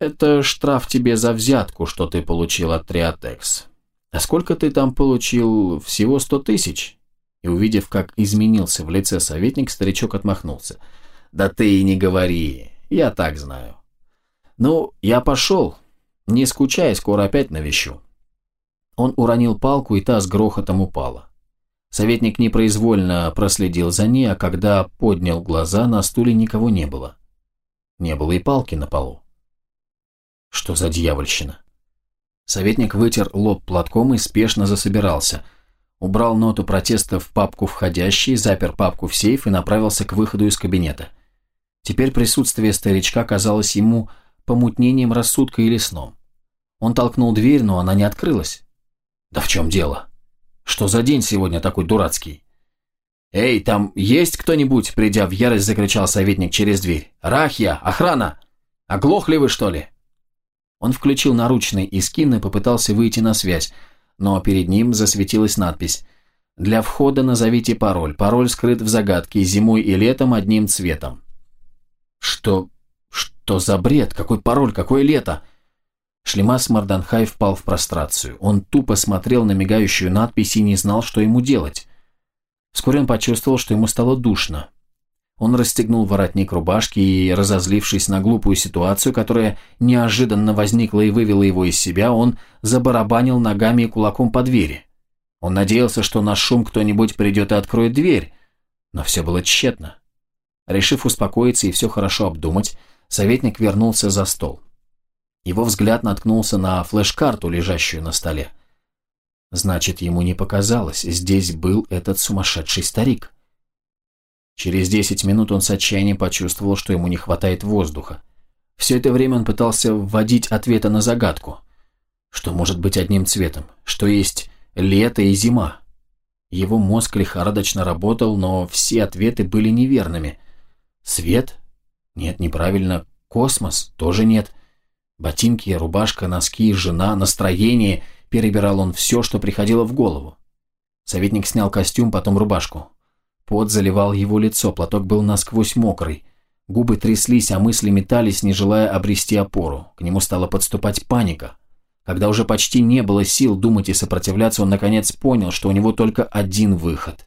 Это штраф тебе за взятку, что ты получил от Триатекс. А сколько ты там получил? Всего сто тысяч?» И увидев, как изменился в лице советник, старичок отмахнулся. «Да ты и не говори, я так знаю». «Ну, я пошел. Не скучай, скоро опять навещу». Он уронил палку, и та с грохотом упала. Советник непроизвольно проследил за ней, а когда поднял глаза, на стуле никого не было. Не было и палки на полу. Что за дьявольщина? Советник вытер лоб платком и спешно засобирался. Убрал ноту протеста в папку «Входящий», запер папку в сейф и направился к выходу из кабинета. Теперь присутствие старичка казалось ему помутнением рассудка или сном. Он толкнул дверь, но она не открылась. Да в чем дело? Что за день сегодня такой дурацкий? «Эй, там есть кто-нибудь?» – придя в ярость, закричал советник через дверь. «Рахья! Охрана! Оглохли вы, что ли?» Он включил наручный искин и попытался выйти на связь, но перед ним засветилась надпись «Для входа назовите пароль. Пароль скрыт в загадке, зимой и летом одним цветом». «Что... что за бред? Какой пароль? Какое лето?» Шлемас Марданхай впал в прострацию. Он тупо смотрел на мигающую надпись и не знал, что ему делать. Вскоре он почувствовал, что ему стало душно. Он расстегнул воротник рубашки и, разозлившись на глупую ситуацию, которая неожиданно возникла и вывела его из себя, он забарабанил ногами и кулаком по двери. Он надеялся, что на шум кто-нибудь придет и откроет дверь, но все было тщетно. Решив успокоиться и все хорошо обдумать, советник вернулся за стол. Его взгляд наткнулся на флеш-карту, лежащую на столе. Значит, ему не показалось, здесь был этот сумасшедший старик. Через десять минут он с отчаянием почувствовал, что ему не хватает воздуха. Все это время он пытался вводить ответы на загадку. Что может быть одним цветом? Что есть лето и зима? Его мозг лихорадочно работал, но все ответы были неверными. Свет? Нет, неправильно. Космос? Тоже нет. Ботинки, рубашка, носки, жена, настроение. Перебирал он все, что приходило в голову. Советник снял костюм, потом рубашку. Пот заливал его лицо, платок был насквозь мокрый. Губы тряслись, а мысли метались, не желая обрести опору. К нему стала подступать паника. Когда уже почти не было сил думать и сопротивляться, он наконец понял, что у него только один выход.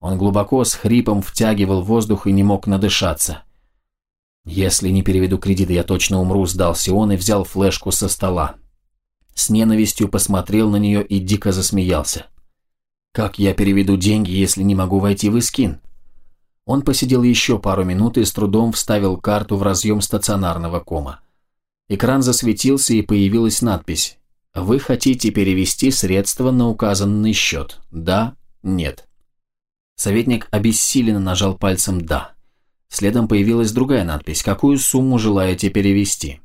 Он глубоко с хрипом втягивал воздух и не мог надышаться. «Если не переведу кредит, я точно умру», – сдался он и взял флешку со стола. С ненавистью посмотрел на нее и дико засмеялся. «Как я переведу деньги, если не могу войти в Искин?» Он посидел еще пару минут и с трудом вставил карту в разъем стационарного кома. Экран засветился и появилась надпись «Вы хотите перевести средства на указанный счет? Да? Нет?» Советник обессиленно нажал пальцем «Да». Следом появилась другая надпись «Какую сумму желаете перевести?»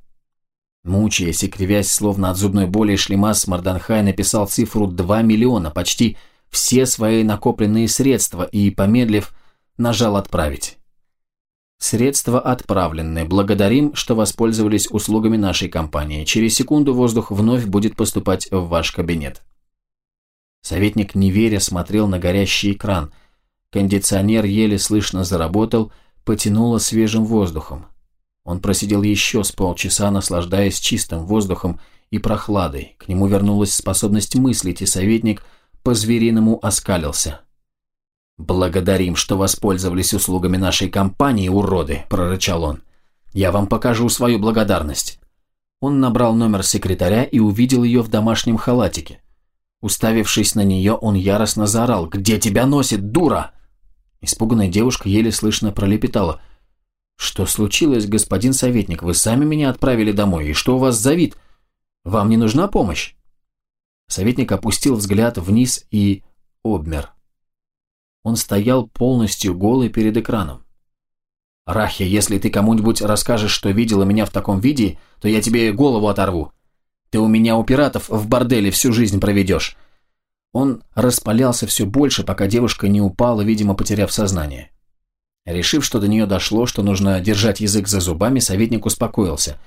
Мучаясь и кривясь, словно от зубной боли, Шлемас Марданхай написал цифру 2 миллиона, почти все свои накопленные средства, и, помедлив, нажал «Отправить». Средства отправлены. Благодарим, что воспользовались услугами нашей компании. Через секунду воздух вновь будет поступать в ваш кабинет. Советник, не веря, смотрел на горящий экран. Кондиционер еле слышно заработал – потянуло свежим воздухом. Он просидел еще с полчаса, наслаждаясь чистым воздухом и прохладой. К нему вернулась способность мыслить, и советник по-звериному оскалился. «Благодарим, что воспользовались услугами нашей компании, уроды!» – прорычал он. «Я вам покажу свою благодарность». Он набрал номер секретаря и увидел ее в домашнем халатике. Уставившись на нее, он яростно заорал «Где тебя носит, дура?» Испуганная девушка еле слышно пролепетала. «Что случилось, господин советник? Вы сами меня отправили домой. И что у вас за вид? Вам не нужна помощь?» Советник опустил взгляд вниз и обмер. Он стоял полностью голый перед экраном. «Рахи, если ты кому-нибудь расскажешь, что видела меня в таком виде, то я тебе голову оторву. Ты у меня у пиратов в борделе всю жизнь проведешь. Он распалялся все больше, пока девушка не упала, видимо, потеряв сознание. Решив, что до нее дошло, что нужно держать язык за зубами, советник успокоился.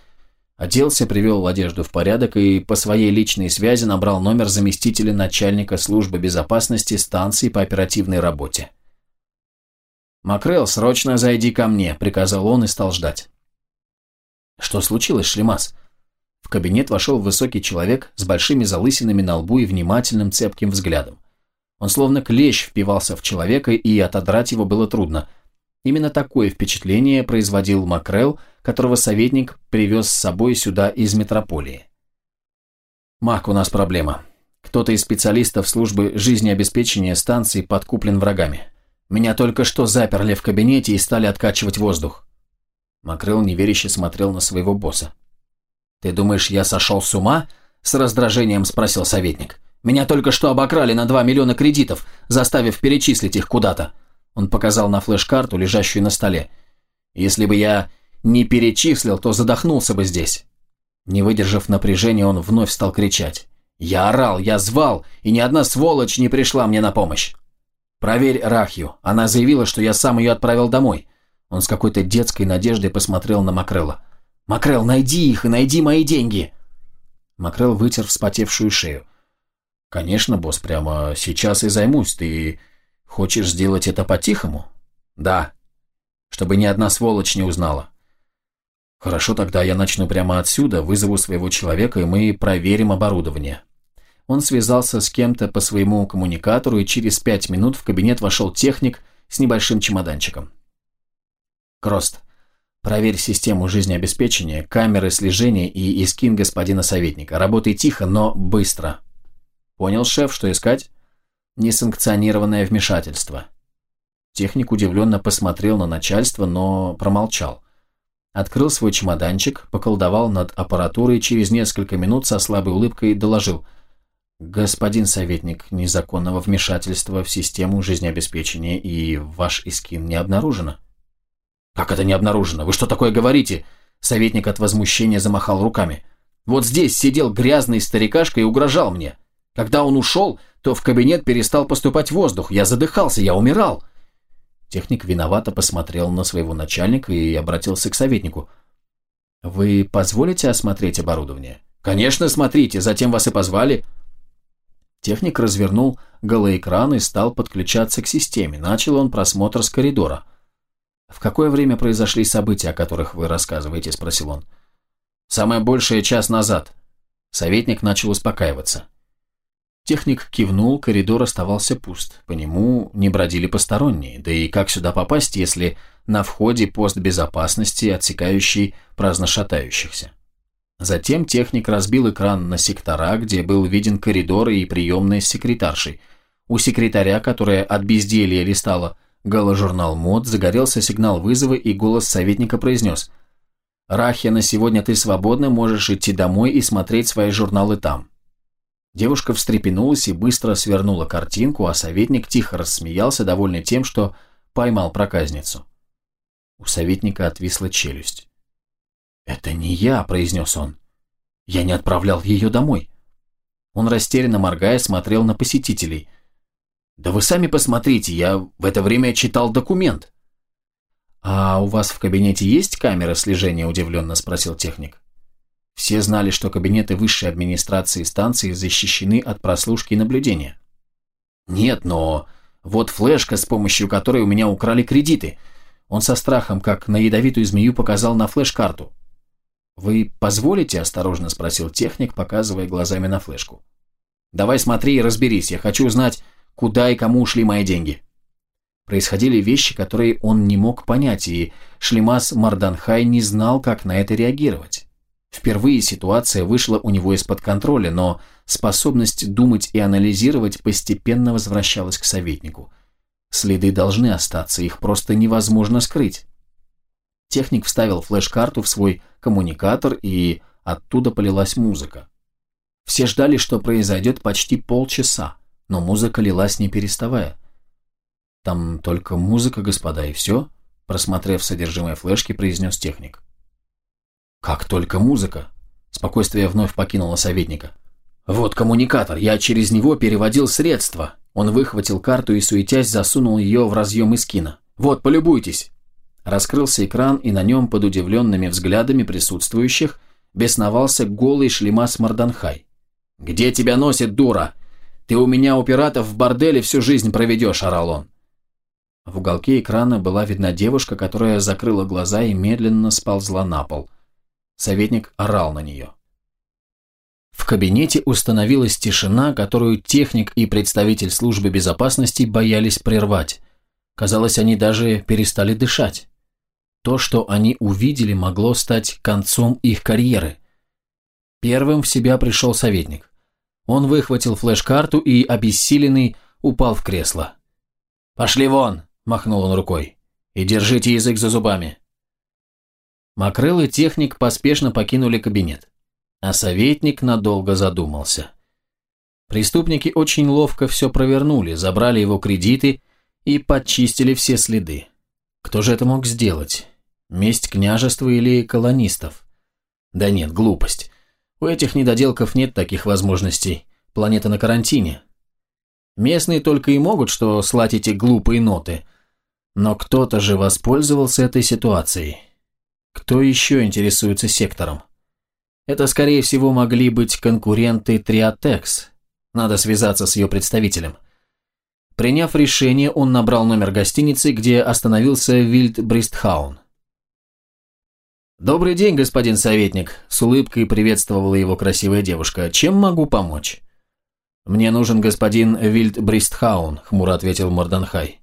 Оделся, привел одежду в порядок и по своей личной связи набрал номер заместителя начальника службы безопасности станции по оперативной работе. «Макрел, срочно зайди ко мне», – приказал он и стал ждать. «Что случилось, Шлемас?» В кабинет вошел высокий человек с большими залысинами на лбу и внимательным цепким взглядом. Он словно клещ впивался в человека, и отодрать его было трудно. Именно такое впечатление производил Макрел, которого советник привез с собой сюда из метрополии. «Мак, у нас проблема. Кто-то из специалистов службы жизнеобеспечения станции подкуплен врагами. Меня только что заперли в кабинете и стали откачивать воздух». Макрел неверяще смотрел на своего босса. «Ты думаешь, я сошел с ума?» – с раздражением спросил советник. «Меня только что обокрали на 2 миллиона кредитов, заставив перечислить их куда-то». Он показал на флеш-карту, лежащую на столе. «Если бы я не перечислил, то задохнулся бы здесь». Не выдержав напряжения, он вновь стал кричать. «Я орал, я звал, и ни одна сволочь не пришла мне на помощь. Проверь Рахью, она заявила, что я сам ее отправил домой». Он с какой-то детской надеждой посмотрел на Макрелла. «Макрел, найди их и найди мои деньги!» Макрел вытер вспотевшую шею. «Конечно, босс, прямо сейчас и займусь. Ты хочешь сделать это по-тихому?» «Да. Чтобы ни одна сволочь не узнала». «Хорошо, тогда я начну прямо отсюда, вызову своего человека, и мы проверим оборудование». Он связался с кем-то по своему коммуникатору, и через пять минут в кабинет вошел техник с небольшим чемоданчиком. «Крост, Проверь систему жизнеобеспечения, камеры слежения и искин господина советника. Работай тихо, но быстро. Понял, шеф, что искать? Несанкционированное вмешательство. Техник удивленно посмотрел на начальство, но промолчал. Открыл свой чемоданчик, поколдовал над аппаратурой и через несколько минут со слабой улыбкой доложил. «Господин советник, незаконного вмешательства в систему жизнеобеспечения и ваш искин не обнаружено». «Как это не обнаружено? Вы что такое говорите?» Советник от возмущения замахал руками. «Вот здесь сидел грязный старикашка и угрожал мне. Когда он ушел, то в кабинет перестал поступать воздух. Я задыхался, я умирал». Техник виновато посмотрел на своего начальника и обратился к советнику. «Вы позволите осмотреть оборудование?» «Конечно, смотрите, затем вас и позвали». Техник развернул голоэкран и стал подключаться к системе. Начал он просмотр с коридора. «В какое время произошли события, о которых вы рассказываете?» – спросил он. «Самое большее час назад». Советник начал успокаиваться. Техник кивнул, коридор оставался пуст. По нему не бродили посторонние. Да и как сюда попасть, если на входе пост безопасности, отсекающий праздно шатающихся? Затем техник разбил экран на сектора, где был виден коридор и приемная с секретаршей. У секретаря, которая от безделья листала Галожурнал МОД, загорелся сигнал вызова, и голос советника произнес «Рахя, на сегодня ты свободна, можешь идти домой и смотреть свои журналы там». Девушка встрепенулась и быстро свернула картинку, а советник тихо рассмеялся, довольный тем, что поймал проказницу. У советника отвисла челюсть. «Это не я», — произнес он. «Я не отправлял ее домой». Он растерянно моргая смотрел на посетителей — «Да вы сами посмотрите, я в это время читал документ». «А у вас в кабинете есть камера слежения?» – удивленно спросил техник. Все знали, что кабинеты высшей администрации станции защищены от прослушки и наблюдения. «Нет, но вот флешка, с помощью которой у меня украли кредиты». Он со страхом, как на ядовитую змею, показал на флеш-карту. «Вы позволите?» – осторожно спросил техник, показывая глазами на флешку. «Давай смотри и разберись, я хочу узнать, куда и кому ушли мои деньги. Происходили вещи, которые он не мог понять, и Шлемас Марданхай не знал, как на это реагировать. Впервые ситуация вышла у него из-под контроля, но способность думать и анализировать постепенно возвращалась к советнику. Следы должны остаться, их просто невозможно скрыть. Техник вставил флеш-карту в свой коммуникатор, и оттуда полилась музыка. Все ждали, что произойдет почти полчаса но музыка лилась не переставая. «Там только музыка, господа, и все», просмотрев содержимое флешки, произнес техник. «Как только музыка?» Спокойствие вновь покинуло советника. «Вот коммуникатор, я через него переводил средства». Он выхватил карту и, суетясь, засунул ее в разъем из кино. «Вот, полюбуйтесь». Раскрылся экран, и на нем, под удивленными взглядами присутствующих, бесновался голый шлемас Марданхай. «Где тебя носит, дура? Ты у меня у пиратов в борделе всю жизнь проведешь», – орал он. В уголке экрана была видна девушка, которая закрыла глаза и медленно сползла на пол. Советник орал на нее. В кабинете установилась тишина, которую техник и представитель службы безопасности боялись прервать. Казалось, они даже перестали дышать. То, что они увидели, могло стать концом их карьеры. Первым в себя пришел советник. Он выхватил флеш-карту и, обессиленный, упал в кресло. «Пошли вон!» – махнул он рукой. «И держите язык за зубами!» Макрел и техник поспешно покинули кабинет, а советник надолго задумался. Преступники очень ловко все провернули, забрали его кредиты и подчистили все следы. Кто же это мог сделать? Месть княжества или колонистов? Да нет, глупость. У этих недоделков нет таких возможностей. Планета на карантине. Местные только и могут что слать эти глупые ноты. Но кто-то же воспользовался этой ситуацией. Кто еще интересуется сектором? Это, скорее всего, могли быть конкуренты Триотекс. Надо связаться с ее представителем. Приняв решение, он набрал номер гостиницы, где остановился Вильд Бристхаун. «Добрый день, господин советник», – с улыбкой приветствовала его красивая девушка. «Чем могу помочь?» «Мне нужен господин Вильд Бристхаун», – хмуро ответил Морданхай.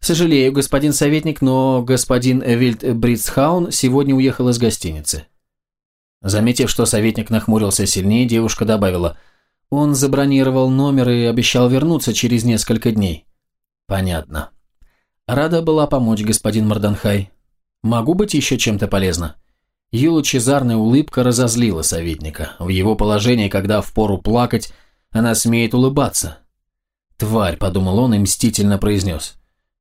«Сожалею, господин советник, но господин Вильд Бристхаун сегодня уехал из гостиницы». Заметив, что советник нахмурился сильнее, девушка добавила – он забронировал номер и обещал вернуться через несколько дней. Понятно. Рада была помочь, господин Марданхай. Могу быть еще чем-то полезна? Ее лучезарная улыбка разозлила советника. В его положении, когда впору плакать, она смеет улыбаться. «Тварь», — подумал он и мстительно произнес.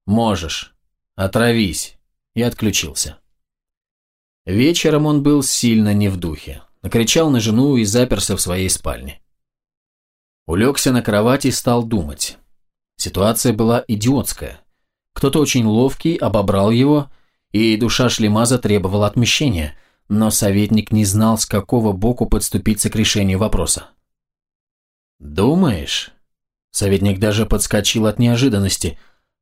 «Можешь. Отравись». И отключился. Вечером он был сильно не в духе. Накричал на жену и заперся в своей спальне. Улегся на кровати и стал думать. Ситуация была идиотская. Кто-то очень ловкий обобрал его, и душа шлемаза требовала отмещения, но советник не знал, с какого боку подступиться к решению вопроса. «Думаешь?» Советник даже подскочил от неожиданности.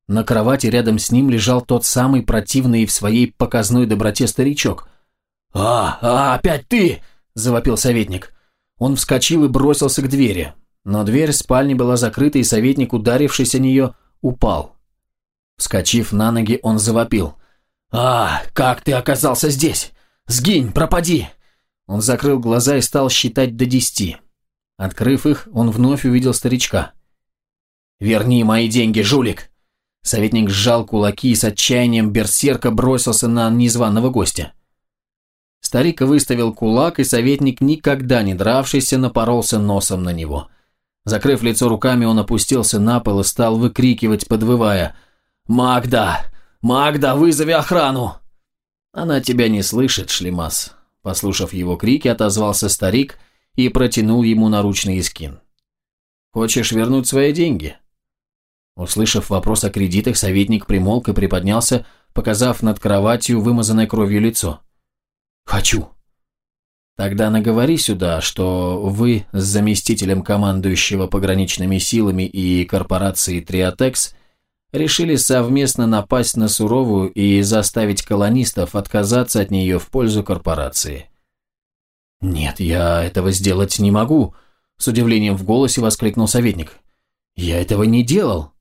На кровати рядом с ним лежал тот самый противный в своей показной доброте старичок. «А, а опять ты!» – завопил советник. Он вскочил и бросился к двери. Но дверь спальни была закрыта, и советник, ударившись о нее, упал. Вскочив на ноги, он завопил. «А, как ты оказался здесь? Сгинь, пропади!» Он закрыл глаза и стал считать до десяти. Открыв их, он вновь увидел старичка. «Верни мои деньги, жулик!» Советник сжал кулаки и с отчаянием берсерка бросился на незваного гостя. Старик выставил кулак, и советник, никогда не дравшийся, напоролся носом на него – Закрыв лицо руками, он опустился на пол и стал выкрикивать, подвывая. «Магда! Магда, вызови охрану!» «Она тебя не слышит, Шлемас», – послушав его крики, отозвался старик и протянул ему наручный искин. «Хочешь вернуть свои деньги?» Услышав вопрос о кредитах, советник примолк и приподнялся, показав над кроватью вымазанное кровью лицо. «Хочу», Тогда наговори сюда, что вы с заместителем командующего пограничными силами и корпорацией Триотекс решили совместно напасть на суровую и заставить колонистов отказаться от нее в пользу корпорации. «Нет, я этого сделать не могу», – с удивлением в голосе воскликнул советник. «Я этого не делал».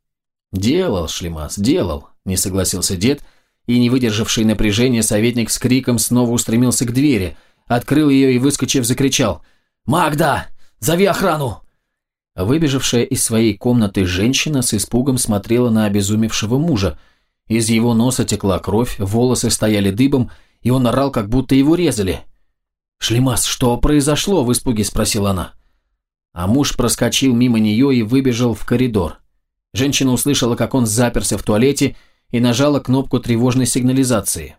«Делал, Шлемас, делал», – не согласился дед, и, не выдержавший напряжения, советник с криком снова устремился к двери – открыл ее и, выскочив, закричал «Магда, зови охрану!» Выбежавшая из своей комнаты женщина с испугом смотрела на обезумевшего мужа. Из его носа текла кровь, волосы стояли дыбом, и он орал, как будто его резали. «Шлемас, что произошло?» – в испуге спросила она. А муж проскочил мимо нее и выбежал в коридор. Женщина услышала, как он заперся в туалете и нажала кнопку тревожной сигнализации.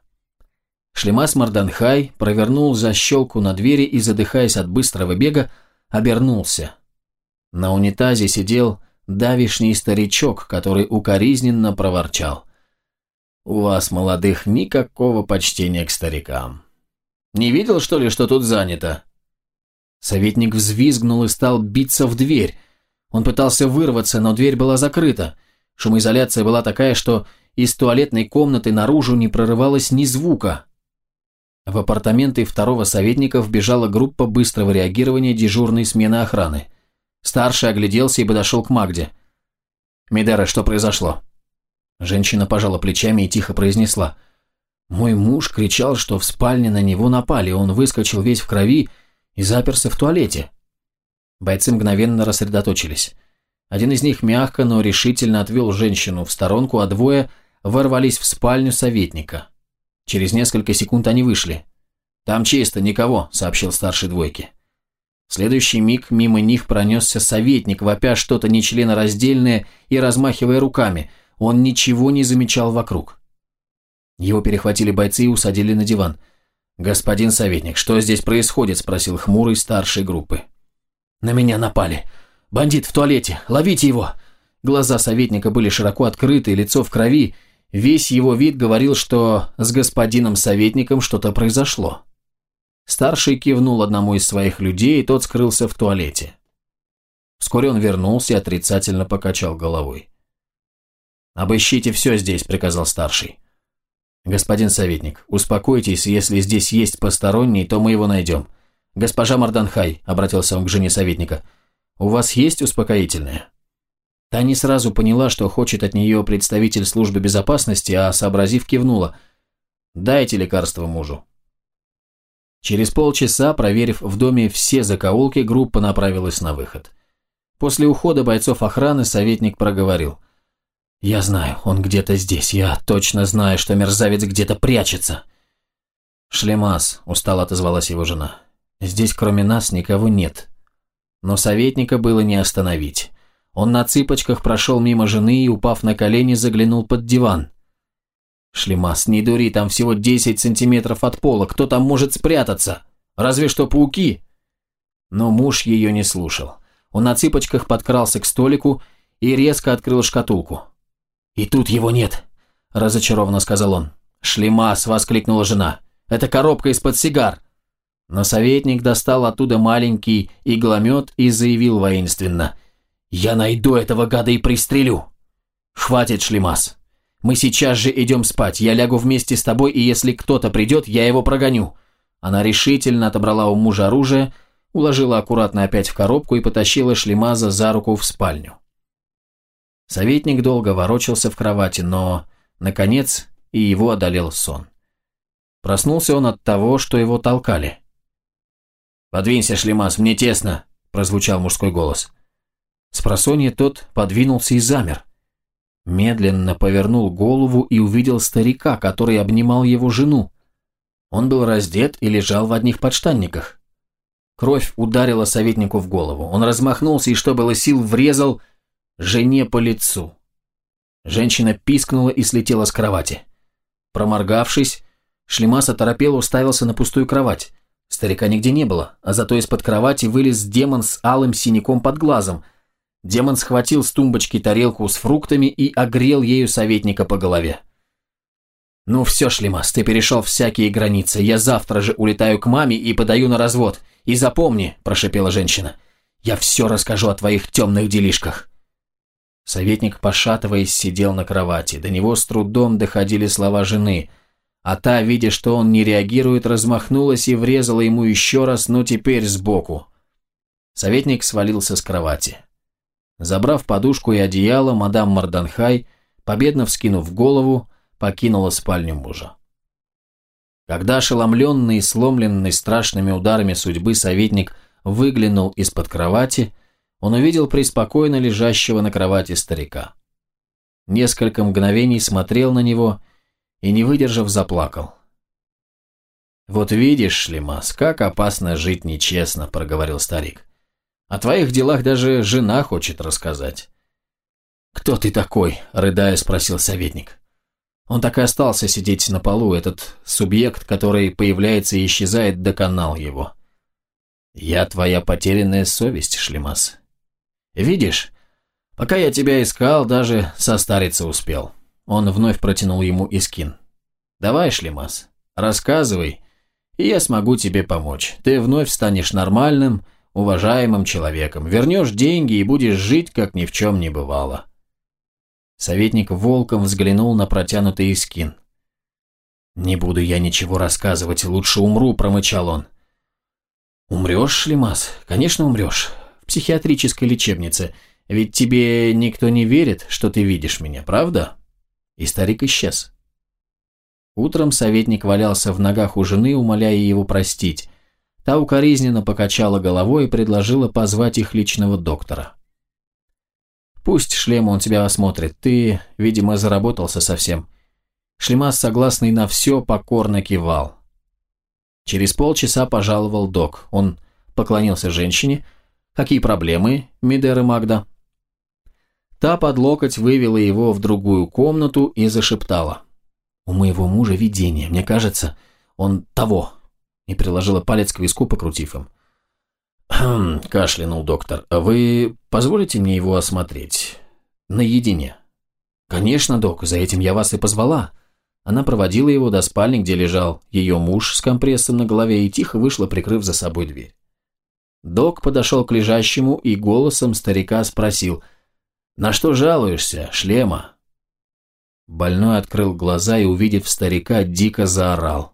Шлемас Марданхай провернул защелку на двери и, задыхаясь от быстрого бега, обернулся. На унитазе сидел давишний старичок, который укоризненно проворчал. «У вас, молодых, никакого почтения к старикам. Не видел, что ли, что тут занято?» Советник взвизгнул и стал биться в дверь. Он пытался вырваться, но дверь была закрыта. Шумоизоляция была такая, что из туалетной комнаты наружу не прорывалось ни звука. В апартаменты второго советника вбежала группа быстрого реагирования дежурной смены охраны. Старший огляделся и подошел к Магде. «Медера, что произошло?» Женщина пожала плечами и тихо произнесла. «Мой муж кричал, что в спальне на него напали, он выскочил весь в крови и заперся в туалете». Бойцы мгновенно рассредоточились. Один из них мягко, но решительно отвел женщину в сторонку, а двое ворвались в спальню советника. Через несколько секунд они вышли. «Там чисто, никого», — сообщил старший двойки. Следующий миг мимо них пронесся советник, вопя что-то нечленораздельное и размахивая руками. Он ничего не замечал вокруг. Его перехватили бойцы и усадили на диван. «Господин советник, что здесь происходит?» – спросил хмурый старшей группы. «На меня напали. Бандит в туалете. Ловите его!» Глаза советника были широко открыты, лицо в крови. Весь его вид говорил, что с господином советником что-то произошло. Старший кивнул одному из своих людей, и тот скрылся в туалете. Вскоре он вернулся и отрицательно покачал головой. «Обыщите все здесь», — приказал старший. «Господин советник, успокойтесь, если здесь есть посторонний, то мы его найдем. Госпожа Марданхай», — обратился он к жене советника, — «у вас есть успокоительное?» Та не сразу поняла, что хочет от нее представитель службы безопасности, а, сообразив, кивнула. «Дайте лекарство мужу». Через полчаса, проверив в доме все закоулки, группа направилась на выход. После ухода бойцов охраны советник проговорил. «Я знаю, он где-то здесь. Я точно знаю, что мерзавец где-то прячется». «Шлемас», – устало отозвалась его жена. «Здесь кроме нас никого нет». Но советника было не остановить. Он на цыпочках прошел мимо жены и, упав на колени, заглянул под диван. Шлемас, не дури, там всего 10 сантиметров от пола, кто там может спрятаться? Разве что пауки. Но муж ее не слушал. Он на цыпочках подкрался к столику и резко открыл шкатулку. «И тут его нет», – разочарованно сказал он. «Шлемас!» – воскликнула жена. «Это коробка из-под сигар!» Но советник достал оттуда маленький игломет и заявил воинственно. «Я найду этого гада и пристрелю!» «Хватит, Шлемас! Мы сейчас же идем спать, я лягу вместе с тобой, и если кто-то придет, я его прогоню». Она решительно отобрала у мужа оружие, уложила аккуратно опять в коробку и потащила шлемаза за руку в спальню. Советник долго ворочался в кровати, но, наконец, и его одолел сон. Проснулся он от того, что его толкали. «Подвинься, шлемаз, мне тесно», – прозвучал мужской голос. Спросонья тот подвинулся и замер медленно повернул голову и увидел старика, который обнимал его жену. Он был раздет и лежал в одних подштанниках. Кровь ударила советнику в голову. Он размахнулся и, что было сил, врезал жене по лицу. Женщина пискнула и слетела с кровати. Проморгавшись, Шлемас оторопело уставился на пустую кровать. Старика нигде не было, а зато из-под кровати вылез демон с алым синяком под глазом, Демон схватил с тумбочки тарелку с фруктами и огрел ею советника по голове. «Ну все, Шлемас, ты перешел всякие границы. Я завтра же улетаю к маме и подаю на развод. И запомни», – прошипела женщина, – «я все расскажу о твоих темных делишках». Советник, пошатываясь, сидел на кровати. До него с трудом доходили слова жены. А та, видя, что он не реагирует, размахнулась и врезала ему еще раз, но теперь сбоку. Советник свалился с кровати. Забрав подушку и одеяло, мадам Марданхай, победно вскинув голову, покинула спальню мужа. Когда ошеломленный и сломленный страшными ударами судьбы советник выглянул из-под кровати, он увидел преспокойно лежащего на кровати старика. Несколько мгновений смотрел на него и, не выдержав, заплакал. «Вот видишь, Шлемас, как опасно жить нечестно», — проговорил старик. О твоих делах даже жена хочет рассказать». «Кто ты такой?» – рыдая спросил советник. Он так и остался сидеть на полу, этот субъект, который появляется и исчезает, доконал его. «Я твоя потерянная совесть, Шлемас. Видишь, пока я тебя искал, даже состариться успел». Он вновь протянул ему Искин. «Давай, Шлемас, рассказывай, и я смогу тебе помочь. Ты вновь станешь нормальным, уважаемым человеком, вернешь деньги и будешь жить, как ни в чем не бывало». Советник волком взглянул на протянутый искин. «Не буду я ничего рассказывать, лучше умру», – промычал он. «Умрешь, Шлемас? Конечно, умрешь. В психиатрической лечебнице. Ведь тебе никто не верит, что ты видишь меня, правда?» И старик исчез. Утром советник валялся в ногах у жены, умоляя его простить. Та укоризненно покачала головой и предложила позвать их личного доктора. «Пусть шлем он тебя осмотрит. Ты, видимо, заработался совсем». Шлемас, согласный на все, покорно кивал. Через полчаса пожаловал док. Он поклонился женщине. «Какие проблемы, Мидер и Магда?» Та под локоть вывела его в другую комнату и зашептала. «У моего мужа видение. Мне кажется, он того». И приложила палец к виску, покрутив им. «Хм», – кашлянул доктор. «Вы позволите мне его осмотреть? Наедине?» «Конечно, док, за этим я вас и позвала». Она проводила его до спальни, где лежал ее муж с компрессом на голове и тихо вышла, прикрыв за собой дверь. Док подошел к лежащему и голосом старика спросил «На что жалуешься, шлема?» Больной открыл глаза и, увидев старика, дико заорал.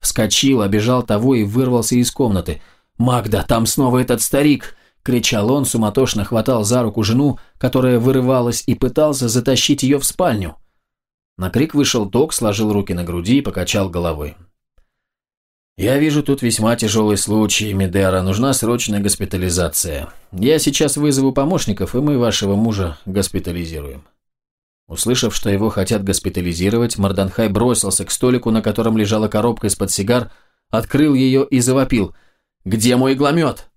Вскочил, обежал того и вырвался из комнаты. «Магда, там снова этот старик!» – кричал он, суматошно хватал за руку жену, которая вырывалась, и пытался затащить ее в спальню. На крик вышел док, сложил руки на груди и покачал головой. «Я вижу тут весьма тяжелый случай, Медера. Нужна срочная госпитализация. Я сейчас вызову помощников, и мы вашего мужа госпитализируем». Услышав, что его хотят госпитализировать, Марданхай бросился к столику, на котором лежала коробка из-под сигар, открыл ее и завопил. «Где мой игломет?»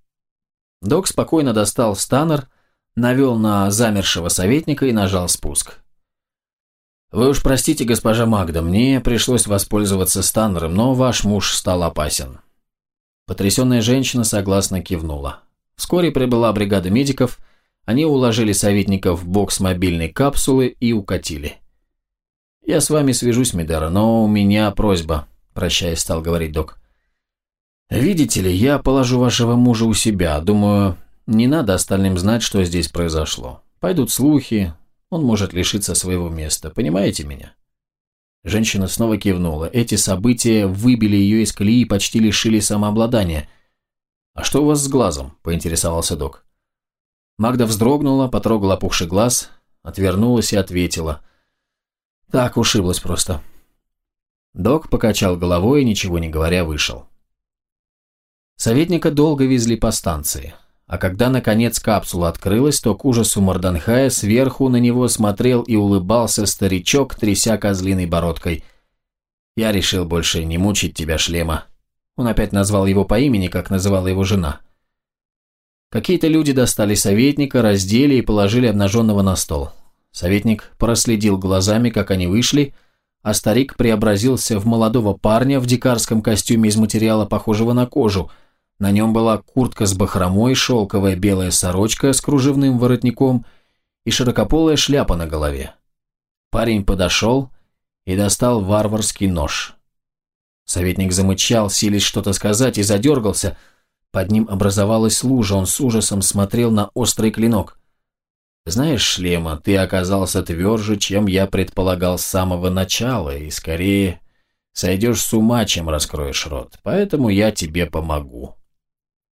Док спокойно достал станер, навел на замершего советника и нажал спуск. «Вы уж простите, госпожа Магда, мне пришлось воспользоваться станером, но ваш муж стал опасен». Потрясенная женщина согласно кивнула. Вскоре прибыла бригада медиков – они уложили советника в бокс мобильной капсулы и укатили. «Я с вами свяжусь, Медера, но у меня просьба», – прощаясь, стал говорить док. «Видите ли, я положу вашего мужа у себя. Думаю, не надо остальным знать, что здесь произошло. Пойдут слухи, он может лишиться своего места. Понимаете меня?» Женщина снова кивнула. Эти события выбили ее из колеи и почти лишили самообладания. «А что у вас с глазом?» – поинтересовался док. Магда вздрогнула, потрогала опухший глаз, отвернулась и ответила. «Так, ушиблась просто». Док покачал головой и, ничего не говоря, вышел. Советника долго везли по станции, а когда, наконец, капсула открылась, то к ужасу Марданхая сверху на него смотрел и улыбался старичок, тряся козлиной бородкой. «Я решил больше не мучить тебя, шлема». Он опять назвал его по имени, как называла его жена – Какие-то люди достали советника, раздели и положили обнаженного на стол. Советник проследил глазами, как они вышли, а старик преобразился в молодого парня в дикарском костюме из материала, похожего на кожу. На нем была куртка с бахромой, шелковая белая сорочка с кружевным воротником и широкополая шляпа на голове. Парень подошел и достал варварский нож. Советник замычал, силясь что-то сказать, и задергался – под ним образовалась лужа, он с ужасом смотрел на острый клинок. «Знаешь, Шлема, ты оказался тверже, чем я предполагал с самого начала, и скорее сойдешь с ума, чем раскроешь рот, поэтому я тебе помогу.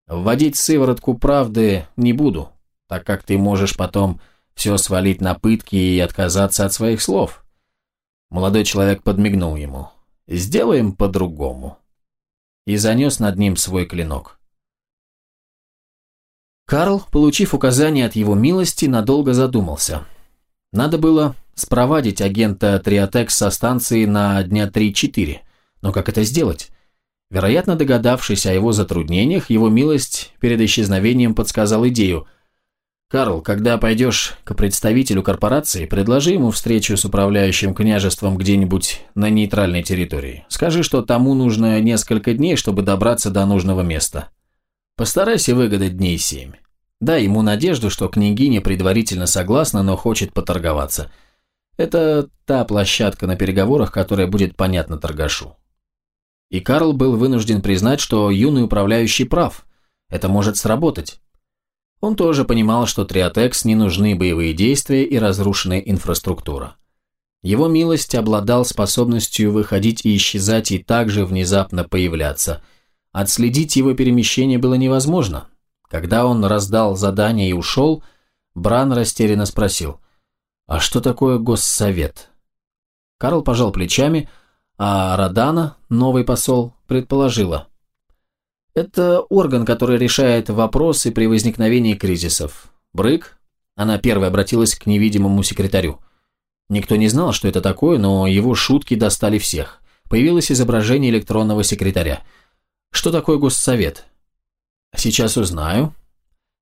Вводить сыворотку правды не буду, так как ты можешь потом все свалить на пытки и отказаться от своих слов». Молодой человек подмигнул ему. «Сделаем по-другому». И занес над ним свой клинок. Карл, получив указание от его милости, надолго задумался. Надо было спровадить агента Триотекс со станции на дня 3-4. Но как это сделать? Вероятно, догадавшись о его затруднениях, его милость перед исчезновением подсказал идею. «Карл, когда пойдешь к представителю корпорации, предложи ему встречу с управляющим княжеством где-нибудь на нейтральной территории. Скажи, что тому нужно несколько дней, чтобы добраться до нужного места. Постарайся выгадать дней семь. Дай ему надежду, что княгиня предварительно согласна, но хочет поторговаться. Это та площадка на переговорах, которая будет понятна торгашу. И Карл был вынужден признать, что юный управляющий прав. Это может сработать. Он тоже понимал, что Триотекс не нужны боевые действия и разрушенная инфраструктура. Его милость обладал способностью выходить и исчезать и также внезапно появляться. Отследить его перемещение было невозможно. Когда он раздал задание и ушел, Бран растерянно спросил, «А что такое госсовет?» Карл пожал плечами, а Радана, новый посол, предположила, «Это орган, который решает вопросы при возникновении кризисов. Брык?» Она первой обратилась к невидимому секретарю. Никто не знал, что это такое, но его шутки достали всех. Появилось изображение электронного секретаря. Что такое госсовет? Сейчас узнаю.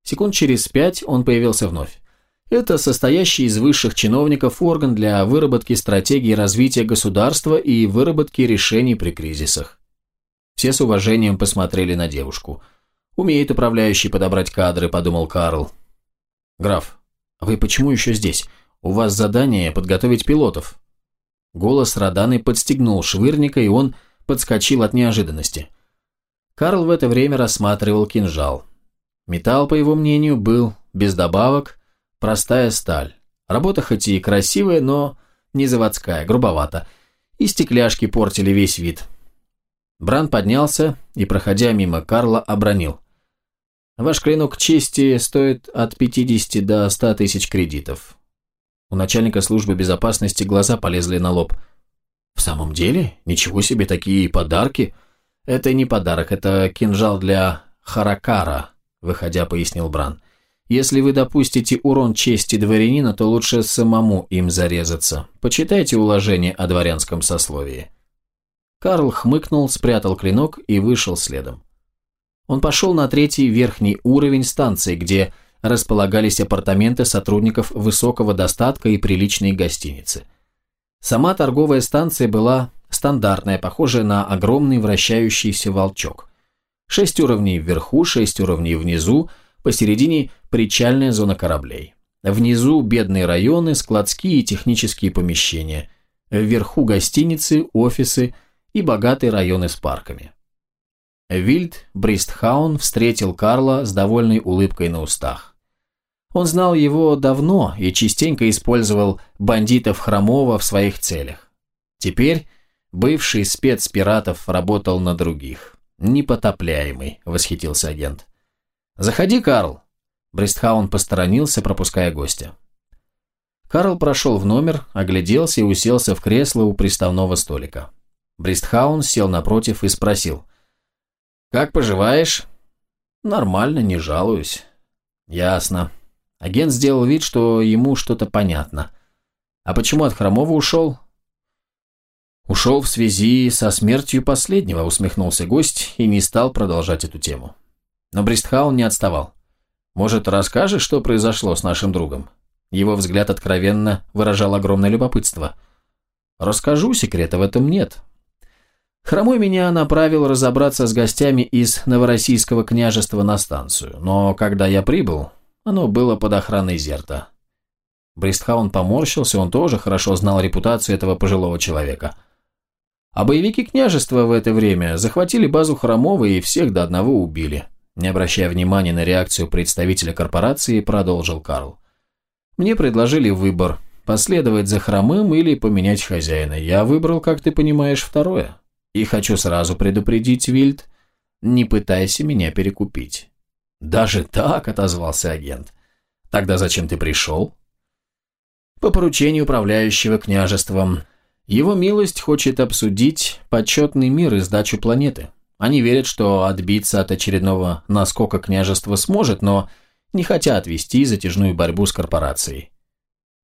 Секунд через пять он появился вновь. Это состоящий из высших чиновников орган для выработки стратегии развития государства и выработки решений при кризисах. Все с уважением посмотрели на девушку. «Умеет управляющий подобрать кадры», – подумал Карл. «Граф, вы почему еще здесь? У вас задание подготовить пилотов». Голос Раданы подстегнул швырника, и он подскочил от неожиданности. Карл в это время рассматривал кинжал. Металл, по его мнению, был без добавок, простая сталь. Работа хоть и красивая, но не заводская, грубовато. И стекляшки портили весь вид. Бран поднялся и, проходя мимо Карла, обронил. «Ваш клинок чести стоит от 50 до 100 тысяч кредитов. У начальника службы безопасности глаза полезли на лоб. «В самом деле? Ничего себе, такие подарки!» «Это не подарок, это кинжал для Харакара», – выходя, пояснил Бран. «Если вы допустите урон чести дворянина, то лучше самому им зарезаться. Почитайте уложение о дворянском сословии». Карл хмыкнул, спрятал клинок и вышел следом. Он пошел на третий верхний уровень станции, где располагались апартаменты сотрудников высокого достатка и приличной гостиницы. Сама торговая станция была стандартная, похожая на огромный вращающийся волчок. Шесть уровней вверху, шесть уровней внизу, посередине причальная зона кораблей. Внизу бедные районы, складские и технические помещения. Вверху гостиницы, офисы и богатые районы с парками. Вильд Бристхаун встретил Карла с довольной улыбкой на устах. Он знал его давно и частенько использовал бандитов Хромова в своих целях. Теперь бывший спец пиратов работал на других. «Непотопляемый», — восхитился агент. «Заходи, Карл!» Брестхаун посторонился, пропуская гостя. Карл прошел в номер, огляделся и уселся в кресло у приставного столика. Брестхаун сел напротив и спросил. «Как поживаешь?» «Нормально, не жалуюсь». «Ясно. Агент сделал вид, что ему что-то понятно. А почему от Хромова ушел? Ушел в связи со смертью последнего, усмехнулся гость и не стал продолжать эту тему. Но Бристхаун не отставал. Может, расскажешь, что произошло с нашим другом? Его взгляд откровенно выражал огромное любопытство. Расскажу, секрета в этом нет. Хромой меня направил разобраться с гостями из Новороссийского княжества на станцию, но когда я прибыл, оно было под охраной Зерта. Бристхаун поморщился, он тоже хорошо знал репутацию этого пожилого человека. А боевики княжества в это время захватили базу Хромова и всех до одного убили. Не обращая внимания на реакцию представителя корпорации, продолжил Карл. Мне предложили выбор – последовать за Хромым или поменять хозяина. Я выбрал, как ты понимаешь, второе. И хочу сразу предупредить, Вильд, не пытайся меня перекупить. «Даже так?» – отозвался агент. «Тогда зачем ты пришел?» «По поручению управляющего княжеством. Его милость хочет обсудить почетный мир и сдачу планеты. Они верят, что отбиться от очередного наскока княжества сможет, но не хотят вести затяжную борьбу с корпорацией».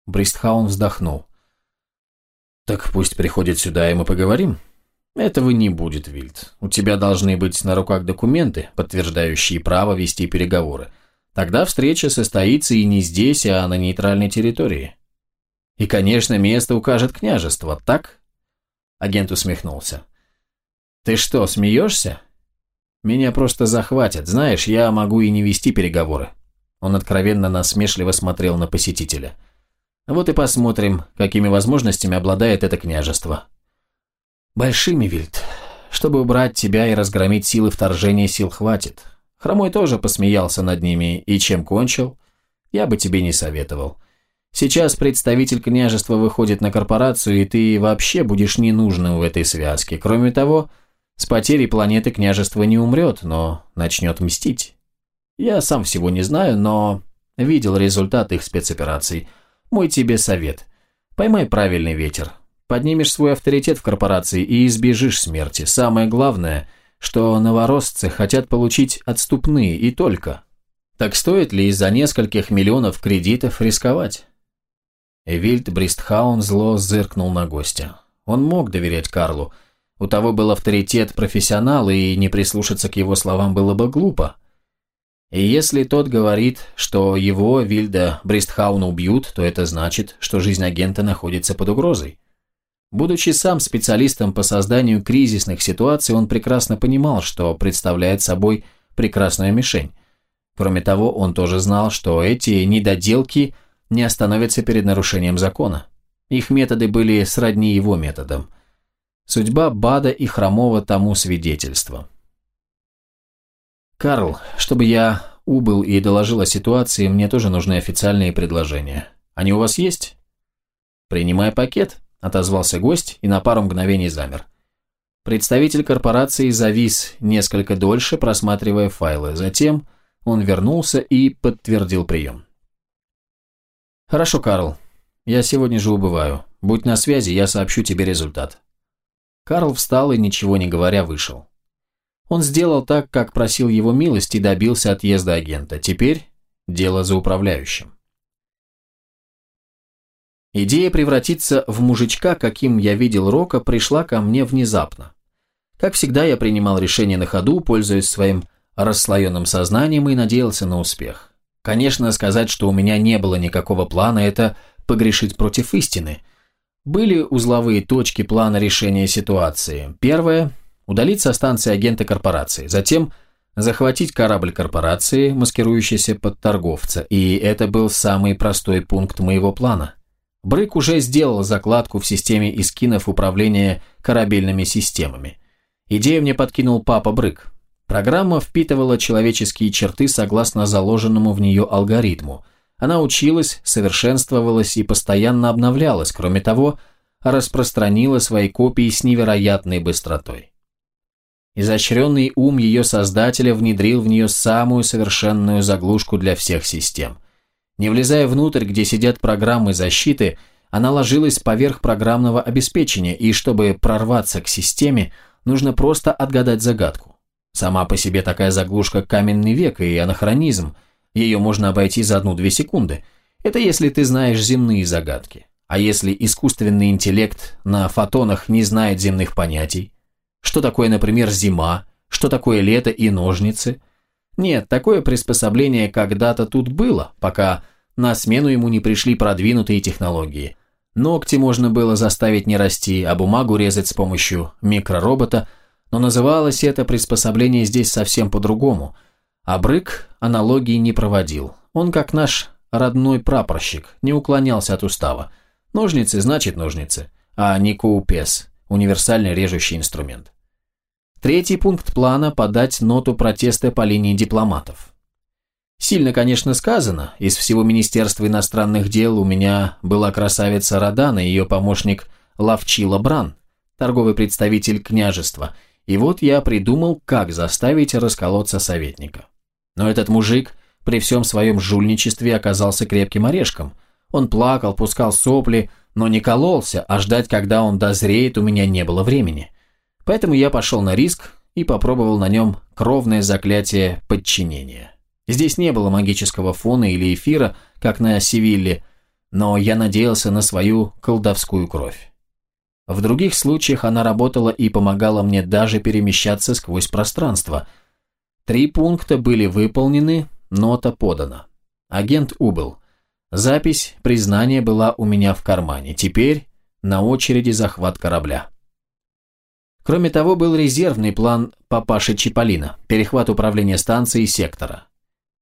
Бристхаун вздохнул. «Так пусть приходит сюда, и мы поговорим». Этого не будет, Вильд. У тебя должны быть на руках документы, подтверждающие право вести переговоры. Тогда встреча состоится и не здесь, а на нейтральной территории. И, конечно, место укажет княжество, так? Агент усмехнулся. Ты что, смеешься? Меня просто захватят. Знаешь, я могу и не вести переговоры. Он откровенно насмешливо смотрел на посетителя. Вот и посмотрим, какими возможностями обладает это княжество. Большими, Вильд. чтобы убрать тебя и разгромить силы вторжения сил хватит. Хромой тоже посмеялся над ними, и чем кончил? Я бы тебе не советовал. Сейчас представитель княжества выходит на корпорацию, и ты вообще будешь ненужным в этой связке. Кроме того, с потерей планеты княжество не умрет, но начнет мстить. Я сам всего не знаю, но видел результат их спецопераций. Мой тебе совет. Поймай правильный ветер. Поднимешь свой авторитет в корпорации и избежишь смерти. Самое главное, что новоросцы хотят получить отступные и только. Так стоит ли из-за нескольких миллионов кредитов рисковать? Эвильд Бристхаун зло зыркнул на гостя. Он мог доверять Карлу. У того был авторитет профессионала, и не прислушаться к его словам было бы глупо. И если тот говорит, что его, Вильда Бристхауна, убьют, то это значит, что жизнь агента находится под угрозой. Будучи сам специалистом по созданию кризисных ситуаций, он прекрасно понимал, что представляет собой прекрасную мишень. Кроме того, он тоже знал, что эти недоделки – не остановятся перед нарушением закона. Их методы были сродни его методам. Судьба Бада и Хромова тому свидетельство. «Карл, чтобы я убыл и доложил о ситуации, мне тоже нужны официальные предложения. Они у вас есть?» «Принимай пакет», – отозвался гость и на пару мгновений замер. Представитель корпорации завис несколько дольше, просматривая файлы. Затем он вернулся и подтвердил прием. «Хорошо, Карл. Я сегодня же убываю. Будь на связи, я сообщу тебе результат». Карл встал и, ничего не говоря, вышел. Он сделал так, как просил его милость и добился отъезда агента. Теперь дело за управляющим. Идея превратиться в мужичка, каким я видел Рока, пришла ко мне внезапно. Как всегда, я принимал решение на ходу, пользуясь своим расслоенным сознанием и надеялся на успех. Конечно, сказать, что у меня не было никакого плана, это погрешить против истины. Были узловые точки плана решения ситуации. Первое – удалить со станции агента корпорации. Затем – захватить корабль корпорации, маскирующийся под торговца. И это был самый простой пункт моего плана. Брык уже сделал закладку в системе искинов управления корабельными системами. Идею мне подкинул папа Брык. Программа впитывала человеческие черты согласно заложенному в нее алгоритму. Она училась, совершенствовалась и постоянно обновлялась, кроме того, распространила свои копии с невероятной быстротой. Изощренный ум ее создателя внедрил в нее самую совершенную заглушку для всех систем. Не влезая внутрь, где сидят программы защиты, она ложилась поверх программного обеспечения, и чтобы прорваться к системе, нужно просто отгадать загадку. Сама по себе такая заглушка каменный век и анахронизм. Ее можно обойти за одну-две секунды. Это если ты знаешь земные загадки. А если искусственный интеллект на фотонах не знает земных понятий? Что такое, например, зима? Что такое лето и ножницы? Нет, такое приспособление когда-то тут было, пока на смену ему не пришли продвинутые технологии. Ногти можно было заставить не расти, а бумагу резать с помощью микроробота – но называлось это приспособление здесь совсем по-другому, а Брык аналогии не проводил. Он, как наш родной прапорщик, не уклонялся от устава. Ножницы значит ножницы, а не коупес, универсальный режущий инструмент. Третий пункт плана – подать ноту протеста по линии дипломатов. Сильно, конечно, сказано. Из всего Министерства иностранных дел у меня была красавица Родана и ее помощник Лавчила Бран, торговый представитель княжества – и вот я придумал, как заставить расколоться советника. Но этот мужик при всем своем жульничестве оказался крепким орешком. Он плакал, пускал сопли, но не кололся, а ждать, когда он дозреет, у меня не было времени. Поэтому я пошел на риск и попробовал на нем кровное заклятие подчинения. Здесь не было магического фона или эфира, как на Севилле, но я надеялся на свою колдовскую кровь. В других случаях она работала и помогала мне даже перемещаться сквозь пространство. Три пункта были выполнены, нота подана. Агент убыл. Запись признания была у меня в кармане. Теперь на очереди захват корабля. Кроме того, был резервный план папаши Чиполлино, перехват управления станцией и сектора.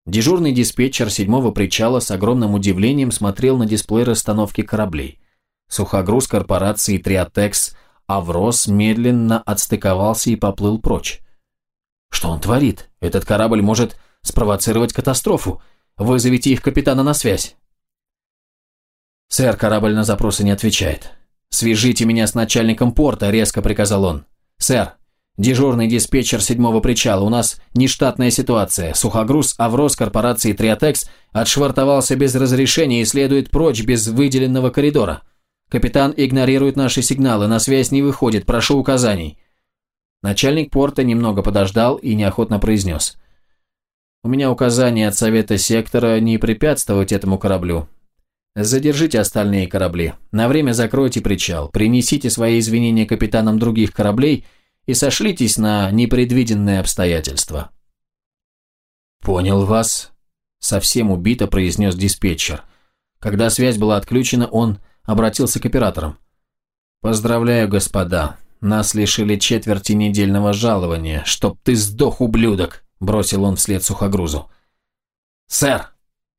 Дежурный диспетчер седьмого причала с огромным удивлением смотрел на дисплей расстановки кораблей – Сухогруз корпорации Триотекс Аврос медленно отстыковался и поплыл прочь. Что он творит? Этот корабль может спровоцировать катастрофу. Вызовите их капитана на связь. Сэр, корабль на запросы не отвечает. «Свяжите меня с начальником порта», — резко приказал он. «Сэр, дежурный диспетчер седьмого причала, у нас нештатная ситуация. Сухогруз Аврос корпорации Триотекс отшвартовался без разрешения и следует прочь без выделенного коридора. Капитан игнорирует наши сигналы, на связь не выходит, прошу указаний». Начальник порта немного подождал и неохотно произнес. «У меня указание от совета сектора не препятствовать этому кораблю. Задержите остальные корабли. На время закройте причал, принесите свои извинения капитанам других кораблей и сошлитесь на непредвиденные обстоятельства. Понял вас, совсем убито произнес диспетчер. Когда связь была отключена, он обратился к операторам. Поздравляю, господа. Нас лишили четверти недельного жалования. Чтоб ты сдох, ублюдок, бросил он вслед сухогрузу. Сэр,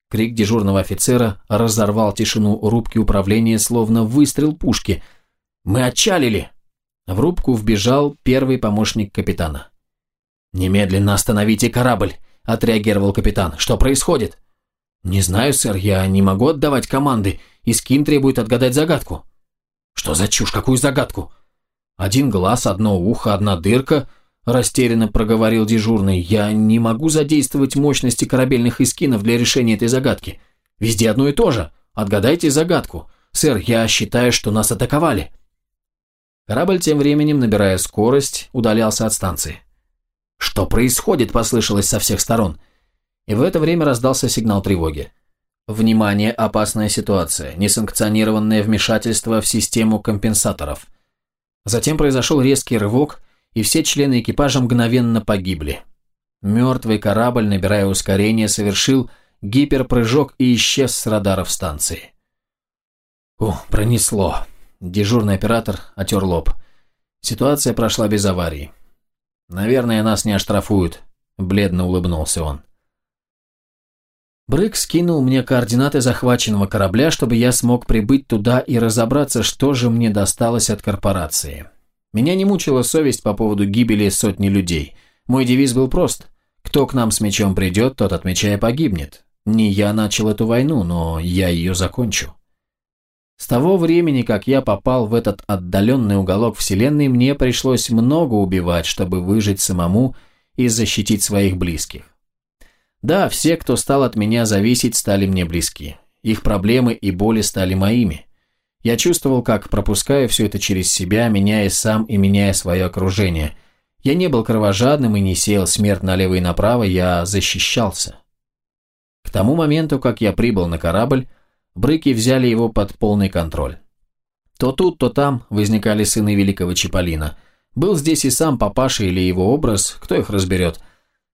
Крик дежурного офицера разорвал тишину рубки управления, словно выстрел пушки. «Мы отчалили!» В рубку вбежал первый помощник капитана. «Немедленно остановите корабль!» – отреагировал капитан. «Что происходит?» «Не знаю, сэр, я не могу отдавать команды. Искин требует отгадать загадку». «Что за чушь? Какую загадку?» «Один глаз, одно ухо, одна дырка, Растерянно проговорил дежурный. «Я не могу задействовать мощности корабельных эскинов для решения этой загадки. Везде одно и то же. Отгадайте загадку. Сэр, я считаю, что нас атаковали». Корабль тем временем, набирая скорость, удалялся от станции. «Что происходит?» – послышалось со всех сторон. И в это время раздался сигнал тревоги. Внимание, опасная ситуация, несанкционированное вмешательство в систему компенсаторов. Затем произошел резкий рывок, и все члены экипажа мгновенно погибли. Мертвый корабль, набирая ускорение, совершил гиперпрыжок и исчез с радаров станции. Ух, пронесло. Дежурный оператор отер лоб. Ситуация прошла без аварий. Наверное, нас не оштрафуют, бледно улыбнулся он. Брык скинул мне координаты захваченного корабля, чтобы я смог прибыть туда и разобраться, что же мне досталось от корпорации. Меня не мучила совесть по поводу гибели сотни людей. Мой девиз был прост. Кто к нам с мечом придет, тот от меча и погибнет. Не я начал эту войну, но я ее закончу. С того времени, как я попал в этот отдаленный уголок Вселенной, мне пришлось много убивать, чтобы выжить самому и защитить своих близких. Да, все, кто стал от меня зависеть, стали мне близки. Их проблемы и боли стали моими. Я чувствовал, как пропускаю все это через себя, меняя сам и меняя свое окружение. Я не был кровожадным и не сеял смерть налево и направо, я защищался. К тому моменту, как я прибыл на корабль, брыки взяли его под полный контроль. То тут, то там возникали сыны великого Чиполлина. Был здесь и сам папаша или его образ, кто их разберет.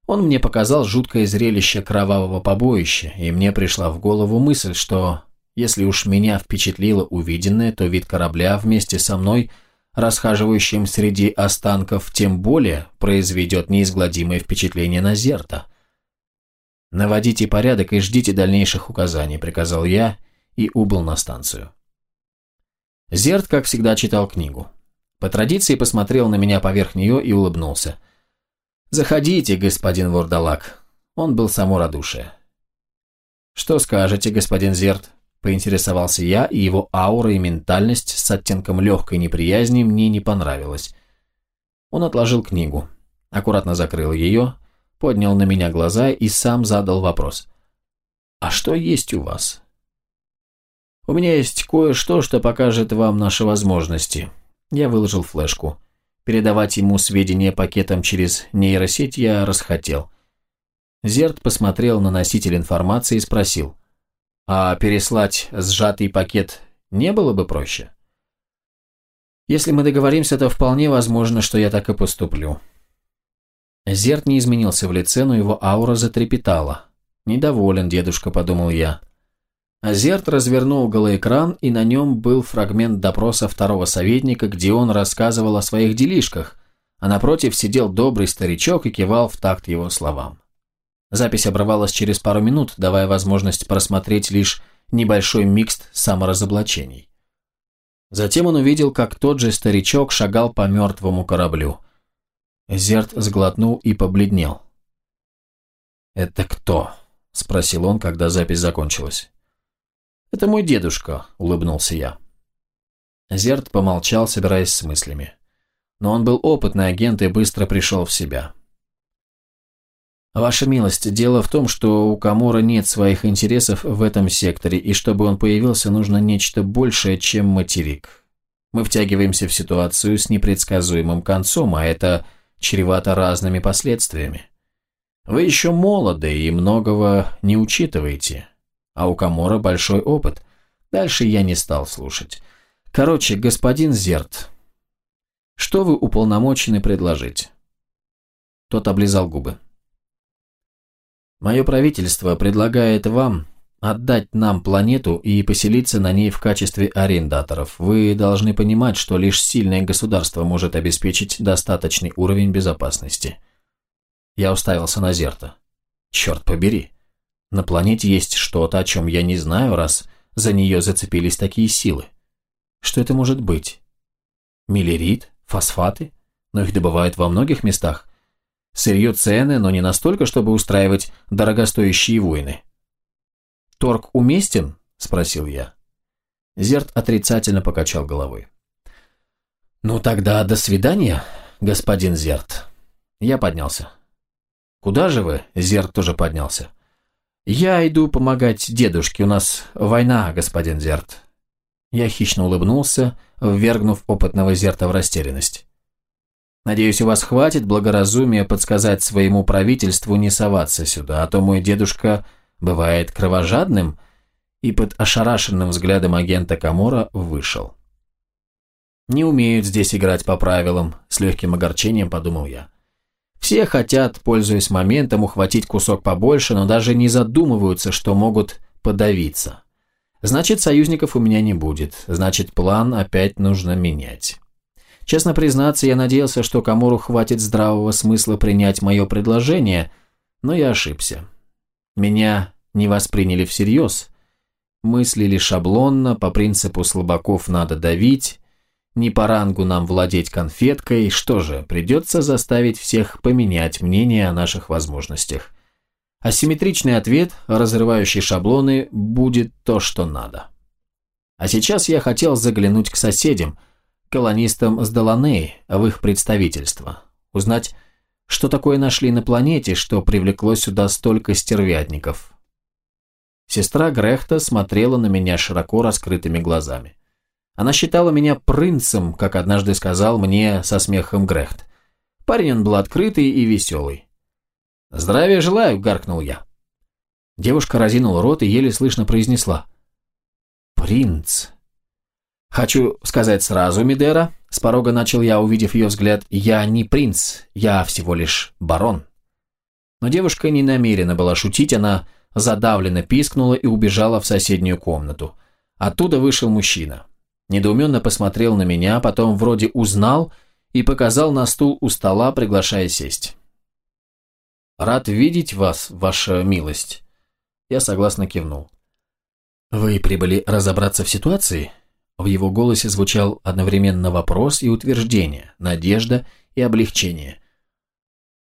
Он мне показал жуткое зрелище кровавого побоища, и мне пришла в голову мысль, что если уж меня впечатлило увиденное, то вид корабля вместе со мной, расхаживающим среди останков, тем более произведет неизгладимое впечатление на Зерта. «Наводите порядок и ждите дальнейших указаний», — приказал я и убыл на станцию. Зерт, как всегда, читал книгу. По традиции посмотрел на меня поверх нее и улыбнулся. «Заходите, господин Вордалак». Он был само радушие. «Что скажете, господин Зерт?» Поинтересовался я, и его аура и ментальность с оттенком легкой неприязни мне не понравилась. Он отложил книгу, аккуратно закрыл ее, поднял на меня глаза и сам задал вопрос. «А что есть у вас?» «У меня есть кое-что, что покажет вам наши возможности». Я выложил флешку. Передавать ему сведения пакетом через нейросеть я расхотел. Зерт посмотрел на носитель информации и спросил – а переслать сжатый пакет не было бы проще? Если мы договоримся, то вполне возможно, что я так и поступлю. Зерт не изменился в лице, но его аура затрепетала. «Недоволен, дедушка», — подумал я. Азерт развернул голоэкран, и на нем был фрагмент допроса второго советника, где он рассказывал о своих делишках, а напротив сидел добрый старичок и кивал в такт его словам. Запись обрывалась через пару минут, давая возможность просмотреть лишь небольшой микст саморазоблачений. Затем он увидел, как тот же старичок шагал по мертвому кораблю. Зерт сглотнул и побледнел. «Это кто?» – спросил он, когда запись закончилась. «Это мой дедушка», – улыбнулся я. Зерт помолчал, собираясь с мыслями. Но он был опытный агент и быстро пришел в себя. «Ваша милость, дело в том, что у Камора нет своих интересов в этом секторе, и чтобы он появился, нужно нечто большее, чем материк. Мы втягиваемся в ситуацию с непредсказуемым концом, а это чревато разными последствиями. Вы еще молоды и многого не учитываете. А у Камора большой опыт. Дальше я не стал слушать. Короче, господин Зерт, что вы уполномочены предложить? Тот облизал губы. Мое правительство предлагает вам отдать нам планету и поселиться на ней в качестве арендаторов. Вы должны понимать, что лишь сильное государство может обеспечить достаточный уровень безопасности. Я уставился на Зерта. Черт побери. На планете есть что-то, о чем я не знаю, раз за нее зацепились такие силы. Что это может быть? Миллерит? Фосфаты? Но их добывают во многих местах. Сырье цены, но не настолько, чтобы устраивать дорогостоящие войны. «Торг уместен?» – спросил я. Зерт отрицательно покачал головой. «Ну тогда до свидания, господин Зерт». Я поднялся. «Куда же вы?» – Зерт тоже поднялся. «Я иду помогать дедушке, у нас война, господин Зерт». Я хищно улыбнулся, ввергнув опытного Зерта в растерянность. «Надеюсь, у вас хватит благоразумия подсказать своему правительству не соваться сюда, а то мой дедушка бывает кровожадным» и под ошарашенным взглядом агента Камора вышел. «Не умеют здесь играть по правилам», – с легким огорчением подумал я. Все хотят, пользуясь моментом, ухватить кусок побольше, но даже не задумываются, что могут подавиться. Значит, союзников у меня не будет, значит, план опять нужно менять. Честно признаться, я надеялся, что Камуру хватит здравого смысла принять мое предложение, но я ошибся. Меня не восприняли всерьез. Мыслили шаблонно, по принципу слабаков надо давить, не по рангу нам владеть конфеткой, что же, придется заставить всех поменять мнение о наших возможностях. Асимметричный ответ, разрывающий шаблоны, будет то, что надо. А сейчас я хотел заглянуть к соседям, колонистам с Доланей, в их представительство, узнать, что такое нашли на планете, что привлекло сюда столько стервятников. Сестра Грехта смотрела на меня широко раскрытыми глазами. Она считала меня принцем, как однажды сказал мне со смехом Грехт. Парень он был открытый и веселый. «Здравия желаю», — гаркнул я. Девушка разинула рот и еле слышно произнесла. «Принц». «Хочу сказать сразу, Мидера», — с порога начал я, увидев ее взгляд, «я не принц, я всего лишь барон». Но девушка не намерена была шутить, она задавленно пискнула и убежала в соседнюю комнату. Оттуда вышел мужчина недоуменно посмотрел на меня, потом вроде узнал и показал на стул у стола, приглашая сесть. «Рад видеть вас, ваша милость». Я согласно кивнул. «Вы прибыли разобраться в ситуации?» В его голосе звучал одновременно вопрос и утверждение, надежда и облегчение.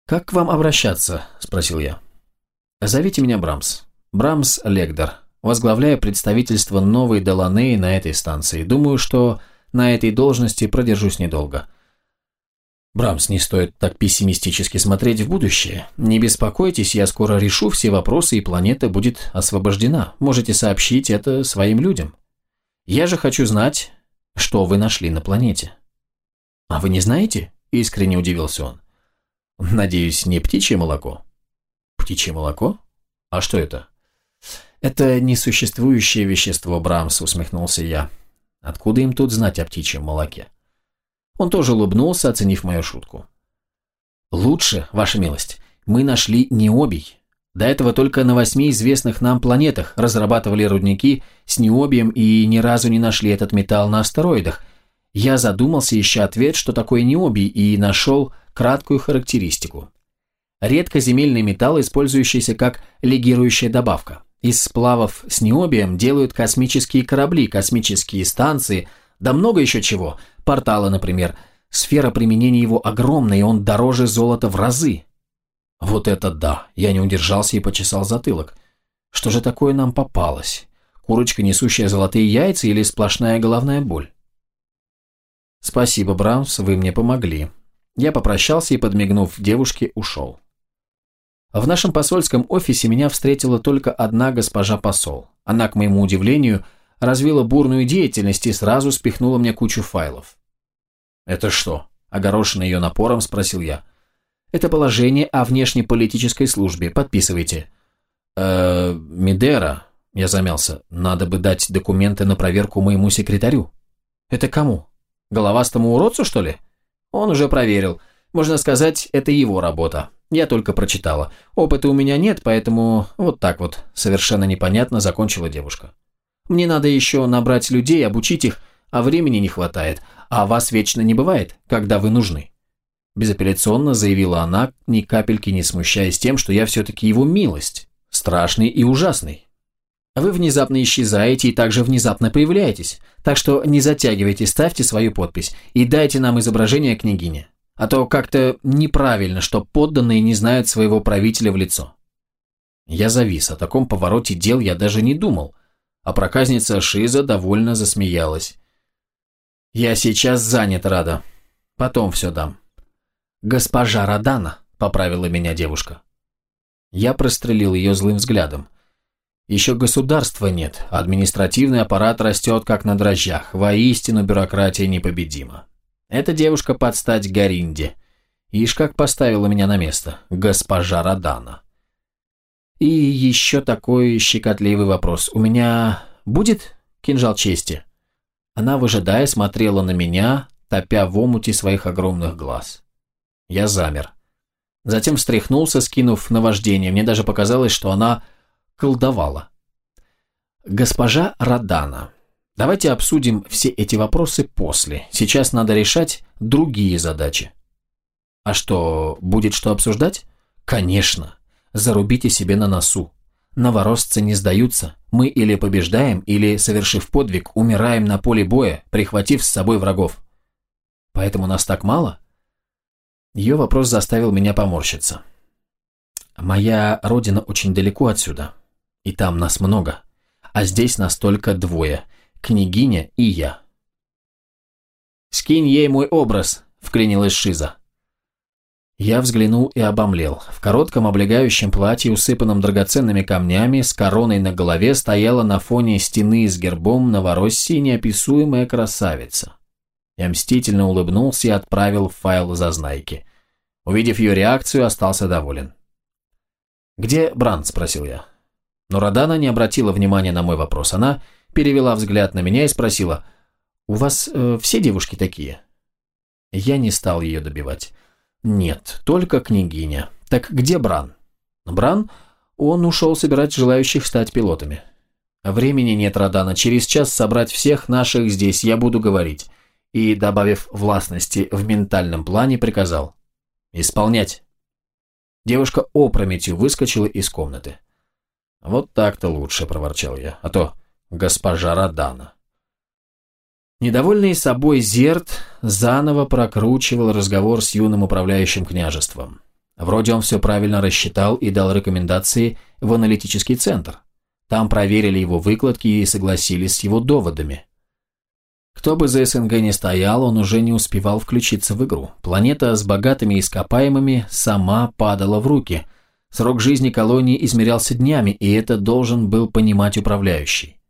«Как к вам обращаться?» – спросил я. «Зовите меня Брамс. Брамс Легдар возглавляя представительство новой Деланеи на этой станции. Думаю, что на этой должности продержусь недолго. Брамс, не стоит так пессимистически смотреть в будущее. Не беспокойтесь, я скоро решу все вопросы, и планета будет освобождена. Можете сообщить это своим людям. Я же хочу знать, что вы нашли на планете. А вы не знаете? Искренне удивился он. Надеюсь, не птичье молоко? Птичье молоко? А что это? «Это несуществующее вещество, Брамс», — усмехнулся я. «Откуда им тут знать о птичьем молоке?» Он тоже улыбнулся, оценив мою шутку. «Лучше, ваша милость, мы нашли необий. До этого только на восьми известных нам планетах разрабатывали рудники с необием и ни разу не нашли этот металл на астероидах. Я задумался, ища ответ, что такое необий, и нашел краткую характеристику. Редкоземельный металл, использующийся как легирующая добавка. Из сплавов с необием делают космические корабли, космические станции, Да много еще чего. Порталы, например. Сфера применения его огромная, и он дороже золота в разы. Вот это да! Я не удержался и почесал затылок. Что же такое нам попалось? Курочка, несущая золотые яйца или сплошная головная боль? Спасибо, Браунс, вы мне помогли. Я попрощался и, подмигнув девушке, ушел. В нашем посольском офисе меня встретила только одна госпожа посол. Она, к моему удивлению, развила бурную деятельность и сразу спихнула мне кучу файлов. «Это что?» – огорошенный ее напором спросил я. «Это положение о внешнеполитической службе. Подписывайте». «Э, Мидера», – я замялся, – «надо бы дать документы на проверку моему секретарю». «Это кому? Головастому уродцу, что ли?» «Он уже проверил. Можно сказать, это его работа. Я только прочитала. Опыта у меня нет, поэтому вот так вот, совершенно непонятно, закончила девушка. Мне надо еще набрать людей, обучить их, а времени не хватает, а вас вечно не бывает, когда вы нужны. Безапелляционно заявила она, ни капельки не смущаясь тем, что я все-таки его милость, страшный и ужасный. Вы внезапно исчезаете и также внезапно появляетесь, так что не затягивайте, ставьте свою подпись и дайте нам изображение княгини. А то как-то неправильно, что подданные не знают своего правителя в лицо. Я завис, о таком повороте дел я даже не думал, а проказница Шиза довольно засмеялась. «Я сейчас занят, Рада. Потом все дам». «Госпожа Радана», — поправила меня девушка. Я прострелил ее злым взглядом. Еще государства нет, административный аппарат растет как на дрожжах, воистину бюрократия непобедима. Эта девушка под стать Гаринде. Ишь как поставила меня на место, госпожа Радана. И еще такой щекотливый вопрос. У меня будет кинжал чести? Она, выжидая, смотрела на меня, топя в омуте своих огромных глаз. Я замер. Затем встряхнулся, скинув наваждение. Мне даже показалось, что она колдовала. «Госпожа Радана, Давайте обсудим все эти вопросы после. Сейчас надо решать другие задачи. А что, будет что обсуждать? Конечно. Зарубите себе на носу. Новоросцы не сдаются. Мы или побеждаем, или, совершив подвиг, умираем на поле боя, прихватив с собой врагов. Поэтому нас так мало? Ее вопрос заставил меня поморщиться. Моя родина очень далеко отсюда. И там нас много. А здесь нас только двое – княгиня и я. «Скинь ей мой образ», — вклинилась Шиза. Я взглянул и обомлел. В коротком облегающем платье, усыпанном драгоценными камнями, с короной на голове, стояла на фоне стены с гербом Новороссии неописуемая красавица. Я мстительно улыбнулся и отправил файл зазнайки. Увидев ее реакцию, остался доволен. «Где Бранд?» – спросил я. Но Родана не обратила внимания на мой вопрос. Она перевела взгляд на меня и спросила, «У вас э, все девушки такие?» Я не стал ее добивать. «Нет, только княгиня. Так где Бран?» «Бран? Он ушел собирать желающих стать пилотами». «Времени нет, Родана. Через час собрать всех наших здесь, я буду говорить». И, добавив властности в ментальном плане, приказал. «Исполнять». Девушка опрометью выскочила из комнаты. «Вот так-то лучше», — проворчал я. «А то госпожа Радана. Недовольный собой Зерт заново прокручивал разговор с юным управляющим княжеством. Вроде он все правильно рассчитал и дал рекомендации в аналитический центр. Там проверили его выкладки и согласились с его доводами. Кто бы за СНГ не стоял, он уже не успевал включиться в игру. Планета с богатыми ископаемыми сама падала в руки. Срок жизни колонии измерялся днями, и это должен был понимать управляющий.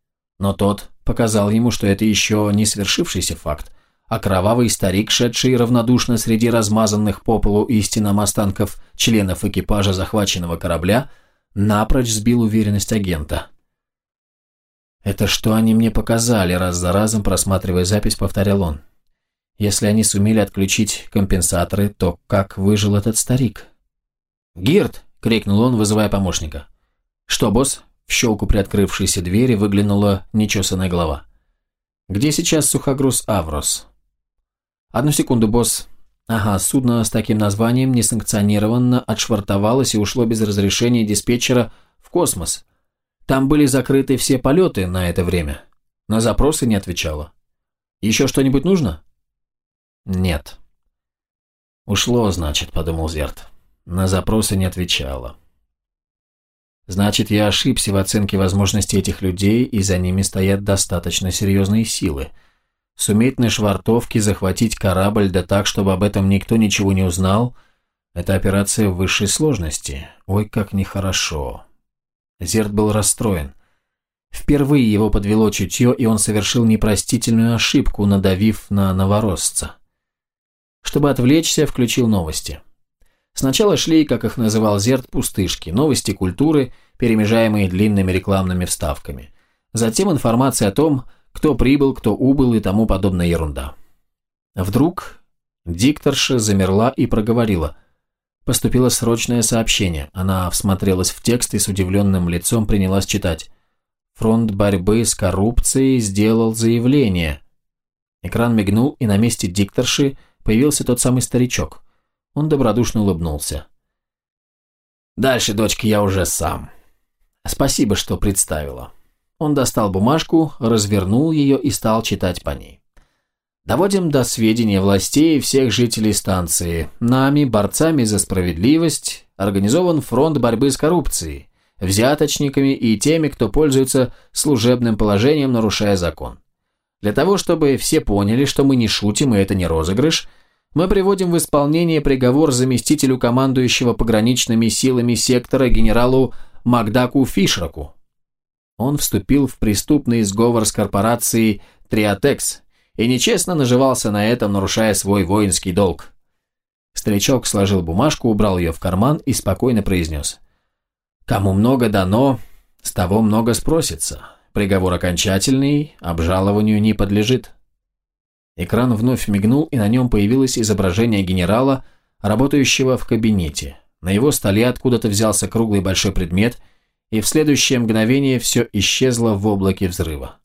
Но тот показал ему, что это еще не свершившийся факт, а кровавый старик, шедший равнодушно среди размазанных по полу и останков членов экипажа захваченного корабля, напрочь сбил уверенность агента. «Это что они мне показали?» – раз за разом, просматривая запись, повторял он. «Если они сумели отключить компенсаторы, то как выжил этот старик?» «Гирт!» – крикнул он, вызывая помощника. «Что, босс?» В щелку приоткрывшейся двери выглянула нечесанная голова. «Где сейчас сухогруз Аврос?» «Одну секунду, босс». Ага, судно с таким названием несанкционированно отшвартовалось и ушло без разрешения диспетчера в космос. Там были закрыты все полеты на это время. На запросы не отвечало. Еще что-нибудь нужно?» «Нет». «Ушло, значит», — подумал Зерт. На запросы не отвечала. Значит, я ошибся в оценке возможностей этих людей, и за ними стоят достаточно серьезные силы. Суметь на швартовке захватить корабль, да так, чтобы об этом никто ничего не узнал, это операция высшей сложности. Ой, как нехорошо. Зерт был расстроен. Впервые его подвело чутье, и он совершил непростительную ошибку, надавив на новоросца. Чтобы отвлечься, включил новости. Сначала шли, как их называл Зерт, пустышки, новости культуры, перемежаемые длинными рекламными вставками. Затем информация о том, кто прибыл, кто убыл и тому подобная ерунда. Вдруг дикторша замерла и проговорила. Поступило срочное сообщение. Она всмотрелась в текст и с удивленным лицом принялась читать. Фронт борьбы с коррупцией сделал заявление. Экран мигнул, и на месте дикторши появился тот самый старичок. Он добродушно улыбнулся. «Дальше, дочка, я уже сам. Спасибо, что представила». Он достал бумажку, развернул ее и стал читать по ней. Доводим до сведения властей всех жителей станции. Нами, борцами за справедливость, организован фронт борьбы с коррупцией, взяточниками и теми, кто пользуется служебным положением, нарушая закон. Для того, чтобы все поняли, что мы не шутим и это не розыгрыш – мы приводим в исполнение приговор заместителю командующего пограничными силами сектора генералу Макдаку Фишраку. Он вступил в преступный сговор с корпорацией Триатекс и нечестно наживался на этом, нарушая свой воинский долг. Старичок сложил бумажку, убрал ее в карман и спокойно произнес. «Кому много дано, с того много спросится. Приговор окончательный, обжалованию не подлежит». Экран вновь мигнул, и на нем появилось изображение генерала, работающего в кабинете. На его столе откуда-то взялся круглый большой предмет, и в следующее мгновение все исчезло в облаке взрыва.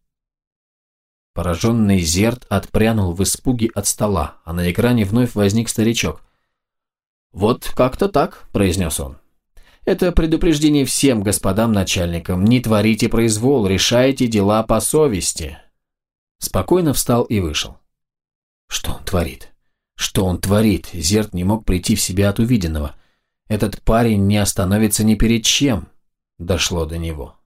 Пораженный Зерт отпрянул в испуге от стола, а на экране вновь возник старичок. «Вот как-то так», – произнес он. «Это предупреждение всем господам начальникам. Не творите произвол, решайте дела по совести». Спокойно встал и вышел. Что он творит? Что он творит? Зерт не мог прийти в себя от увиденного. Этот парень не остановится ни перед чем. Дошло до него.